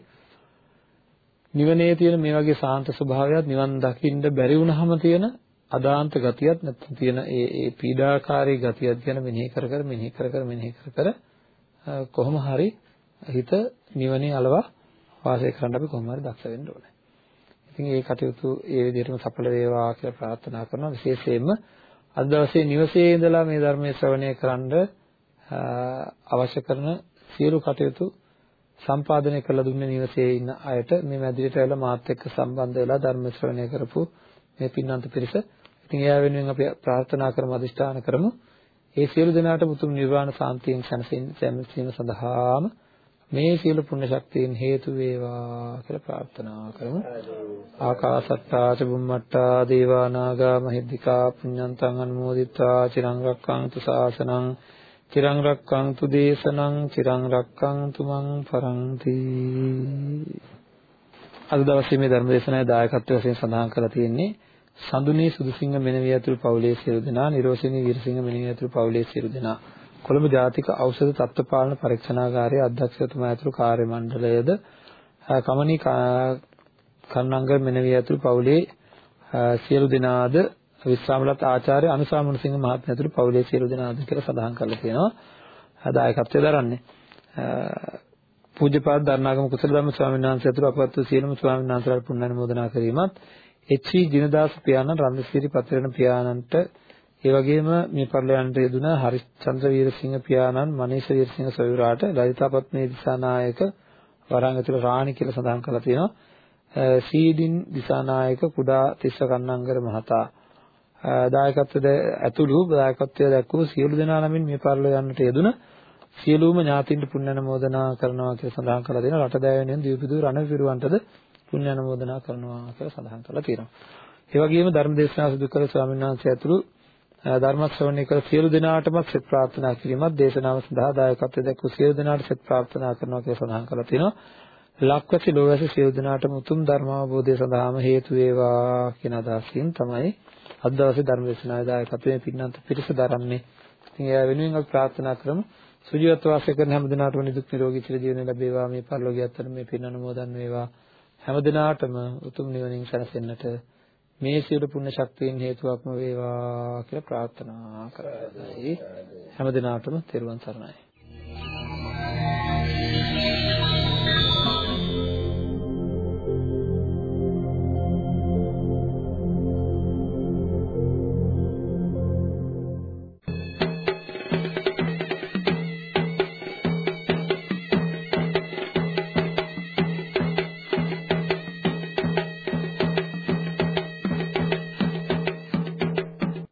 නිවනේ තියෙන මේ වගේ සාන්ත ස්වභාවයත් නිවන් දකින්න බැරි වුණාම තියෙන අදාන්ත ගතියත් නැත්නම් තියෙන ඒ ඒ පීඩාකාරී ගතියත් ගැන මෙනෙහි කර කර මෙනෙහි කර කර මෙනෙහි කර කර කොහොම හරි හිත නිවනේ අලවා වාසය කරන්න අපි කොහොම හරි දක්ෂ වෙන්න ඕනේ. ඉතින් ඒ කටයුතු ඒ විදිහටම සඵල වේවා කියලා ප්‍රාර්ථනා කරනවා විශේෂයෙන්ම අද දවසේ නිවසේ ඉඳලා මේ ධර්මයේ ශ්‍රවණය කරන්න අවශ්‍ය කරන සියලු කටයුතු සම්පාදනය කරලා දුන්නේ නිවසේ ඉන්න අයට මේ මැදිරියට ඇවිල්ලා මාත් එක්ක සම්බන්ධ වෙලා ධර්ම ශ්‍රවණය කරපු මේ පින්නන්ත පිරිස. ඉතින් එයා වෙනුවෙන් අපි ප්‍රාර්ථනා කරමු අදිෂ්ඨාන කරමු. ඒ සියලු දෙනාට මුතුන් නිර්වාණ සාන්තියෙන් සැනසීම සඳහාම මේ සියලු පුණ්‍ය ශක්තියින් හේතු වේවා කියලා ප්‍රාර්ථනා කරමු. ආකාසත්තා ච බුම්මත්තා දේවා නාග මහිද්దికා පුඤ්ඤන්තං අනුමෝදිත්වා චිරං රක්ඛන්තු ශාසනං චිරං රක්ඛන්තු දේශනං චිරං රක්ඛන්තු මං පරන්ති. අද දවසේ මේ ධර්ම දේශනාවේ දායකත්වයෙන් වශයෙන් සඳහන් කරලා තියෙන්නේ සඳුනී සුදුසිංහ මෙනවිය ඇතුළු පවුලේ සියලු දෙනා, නිරෝෂිනී වීරසිංහ මෙනවිය ඇතුළු පවුලේ සියලු දෙනා කොළඹ ජාතික ඖෂධ තත්ත්වපාලන පරීක්ෂණාගාරයේ අධ්‍යක්ෂකතුමා ඇතුළු කාර්ය මණ්ඩලයද කමනී කර්ණංග මෙනවිය ඇතුළු පවුලේ සියලු දෙනාද විශ්‍රාමලත් ආචාර්ය අනුසාමනසිංහ මහත්මයා ඇතුළු පවුලේ සියලු දෙනාද කියලා සඳහන් කරලා තියෙනවා. දායකත්වයේ දරන්නේ. පූජ්‍යපාද දරණාගම කුසල ධම්ම ස්වාමීන් වහන්සේ ඇතුළු අපවත් සියලුම ස්වාමීන් වහන්සේලාට පුණ්‍ය අනුමෝදනා කිරීමත් එච්.වී. ජිනදාස පියාණන් රන්දිසිරි පතිරණ පියාණන්ට ඒ වගේම මේ පරිලයන්ට යෙදුන හරිචන්ද්‍ර වීරසිංහ පියාණන් මනීෂ වීරසිංහ සොයුරාට ලලිතාපත්මේ දිසානායක වරන් ඇතුළ රාණි කියලා සඳහන් කරලා තියෙනවා සීඩින් දිසානායක කුඩා තිස්ස කන්නංගර මහතා දායකත්වද ඇතුළු දායකත්වය දක්වපු සියලු දෙනා නමින් මේ පරිලයන්ට යෙදුන සියලුම ඥාතින්ට පුණ්‍ය අනුමෝදනා කරනවා කියලා සඳහන් කරලා තියෙනවා රට දෑවෙනෙන් දීපිදු රණවිරුවන්ටද පුණ්‍ය අනුමෝදනා කරනවා කියලා සඳහන් කරලා තියෙනවා. ඒ වගේම ධර්ම දේශනා සිදු කළ ස්වාමීන් වහන්සේ ඇතුළු ධර්ම ශ්‍රවණය කළ සියලු දෙනාටම සෙත් ප්‍රාර්ථනා කිරීමත් දේශනාව සඳහා දායකත්වයෙන් දක්ව සියලු දෙනාට සෙත් ප්‍රාර්ථනා කරනවා කියලා සඳහන් කරලා තියෙනවා. ලක්වැසි ලෝවැසි සියලු දෙනාටම උතුම් ධර්ම අවබෝධය සඳහාම හේතු වේවා කියන අදහසින් තමයි අද දවසේ ධර්ම දේශනාවේ දායකත්වයෙන් පින්නන්ත පිරිස දරන්නේ. ඉතින් ඒ වෙනුවෙන් අපි ප්‍රාර්ථනා කරමු. සුජීවත්ව වාසය කරන හැම දිනාටම නිදුක් නිරෝගී චිර ජීවනය ලැබේවා මේ පරිලෝකියත්තර මේ පින් අනුමෝදන් වේවා හැම දිනාටම උතුම් නිවනින් සැනසෙන්නට මේ සියලු පුණ්‍ය ශක්තියින් හේතුවක්ම වේවා කියලා ප්‍රාර්ථනා කරගන්නයි හැම දිනාටම තෙරුවන් සරණයි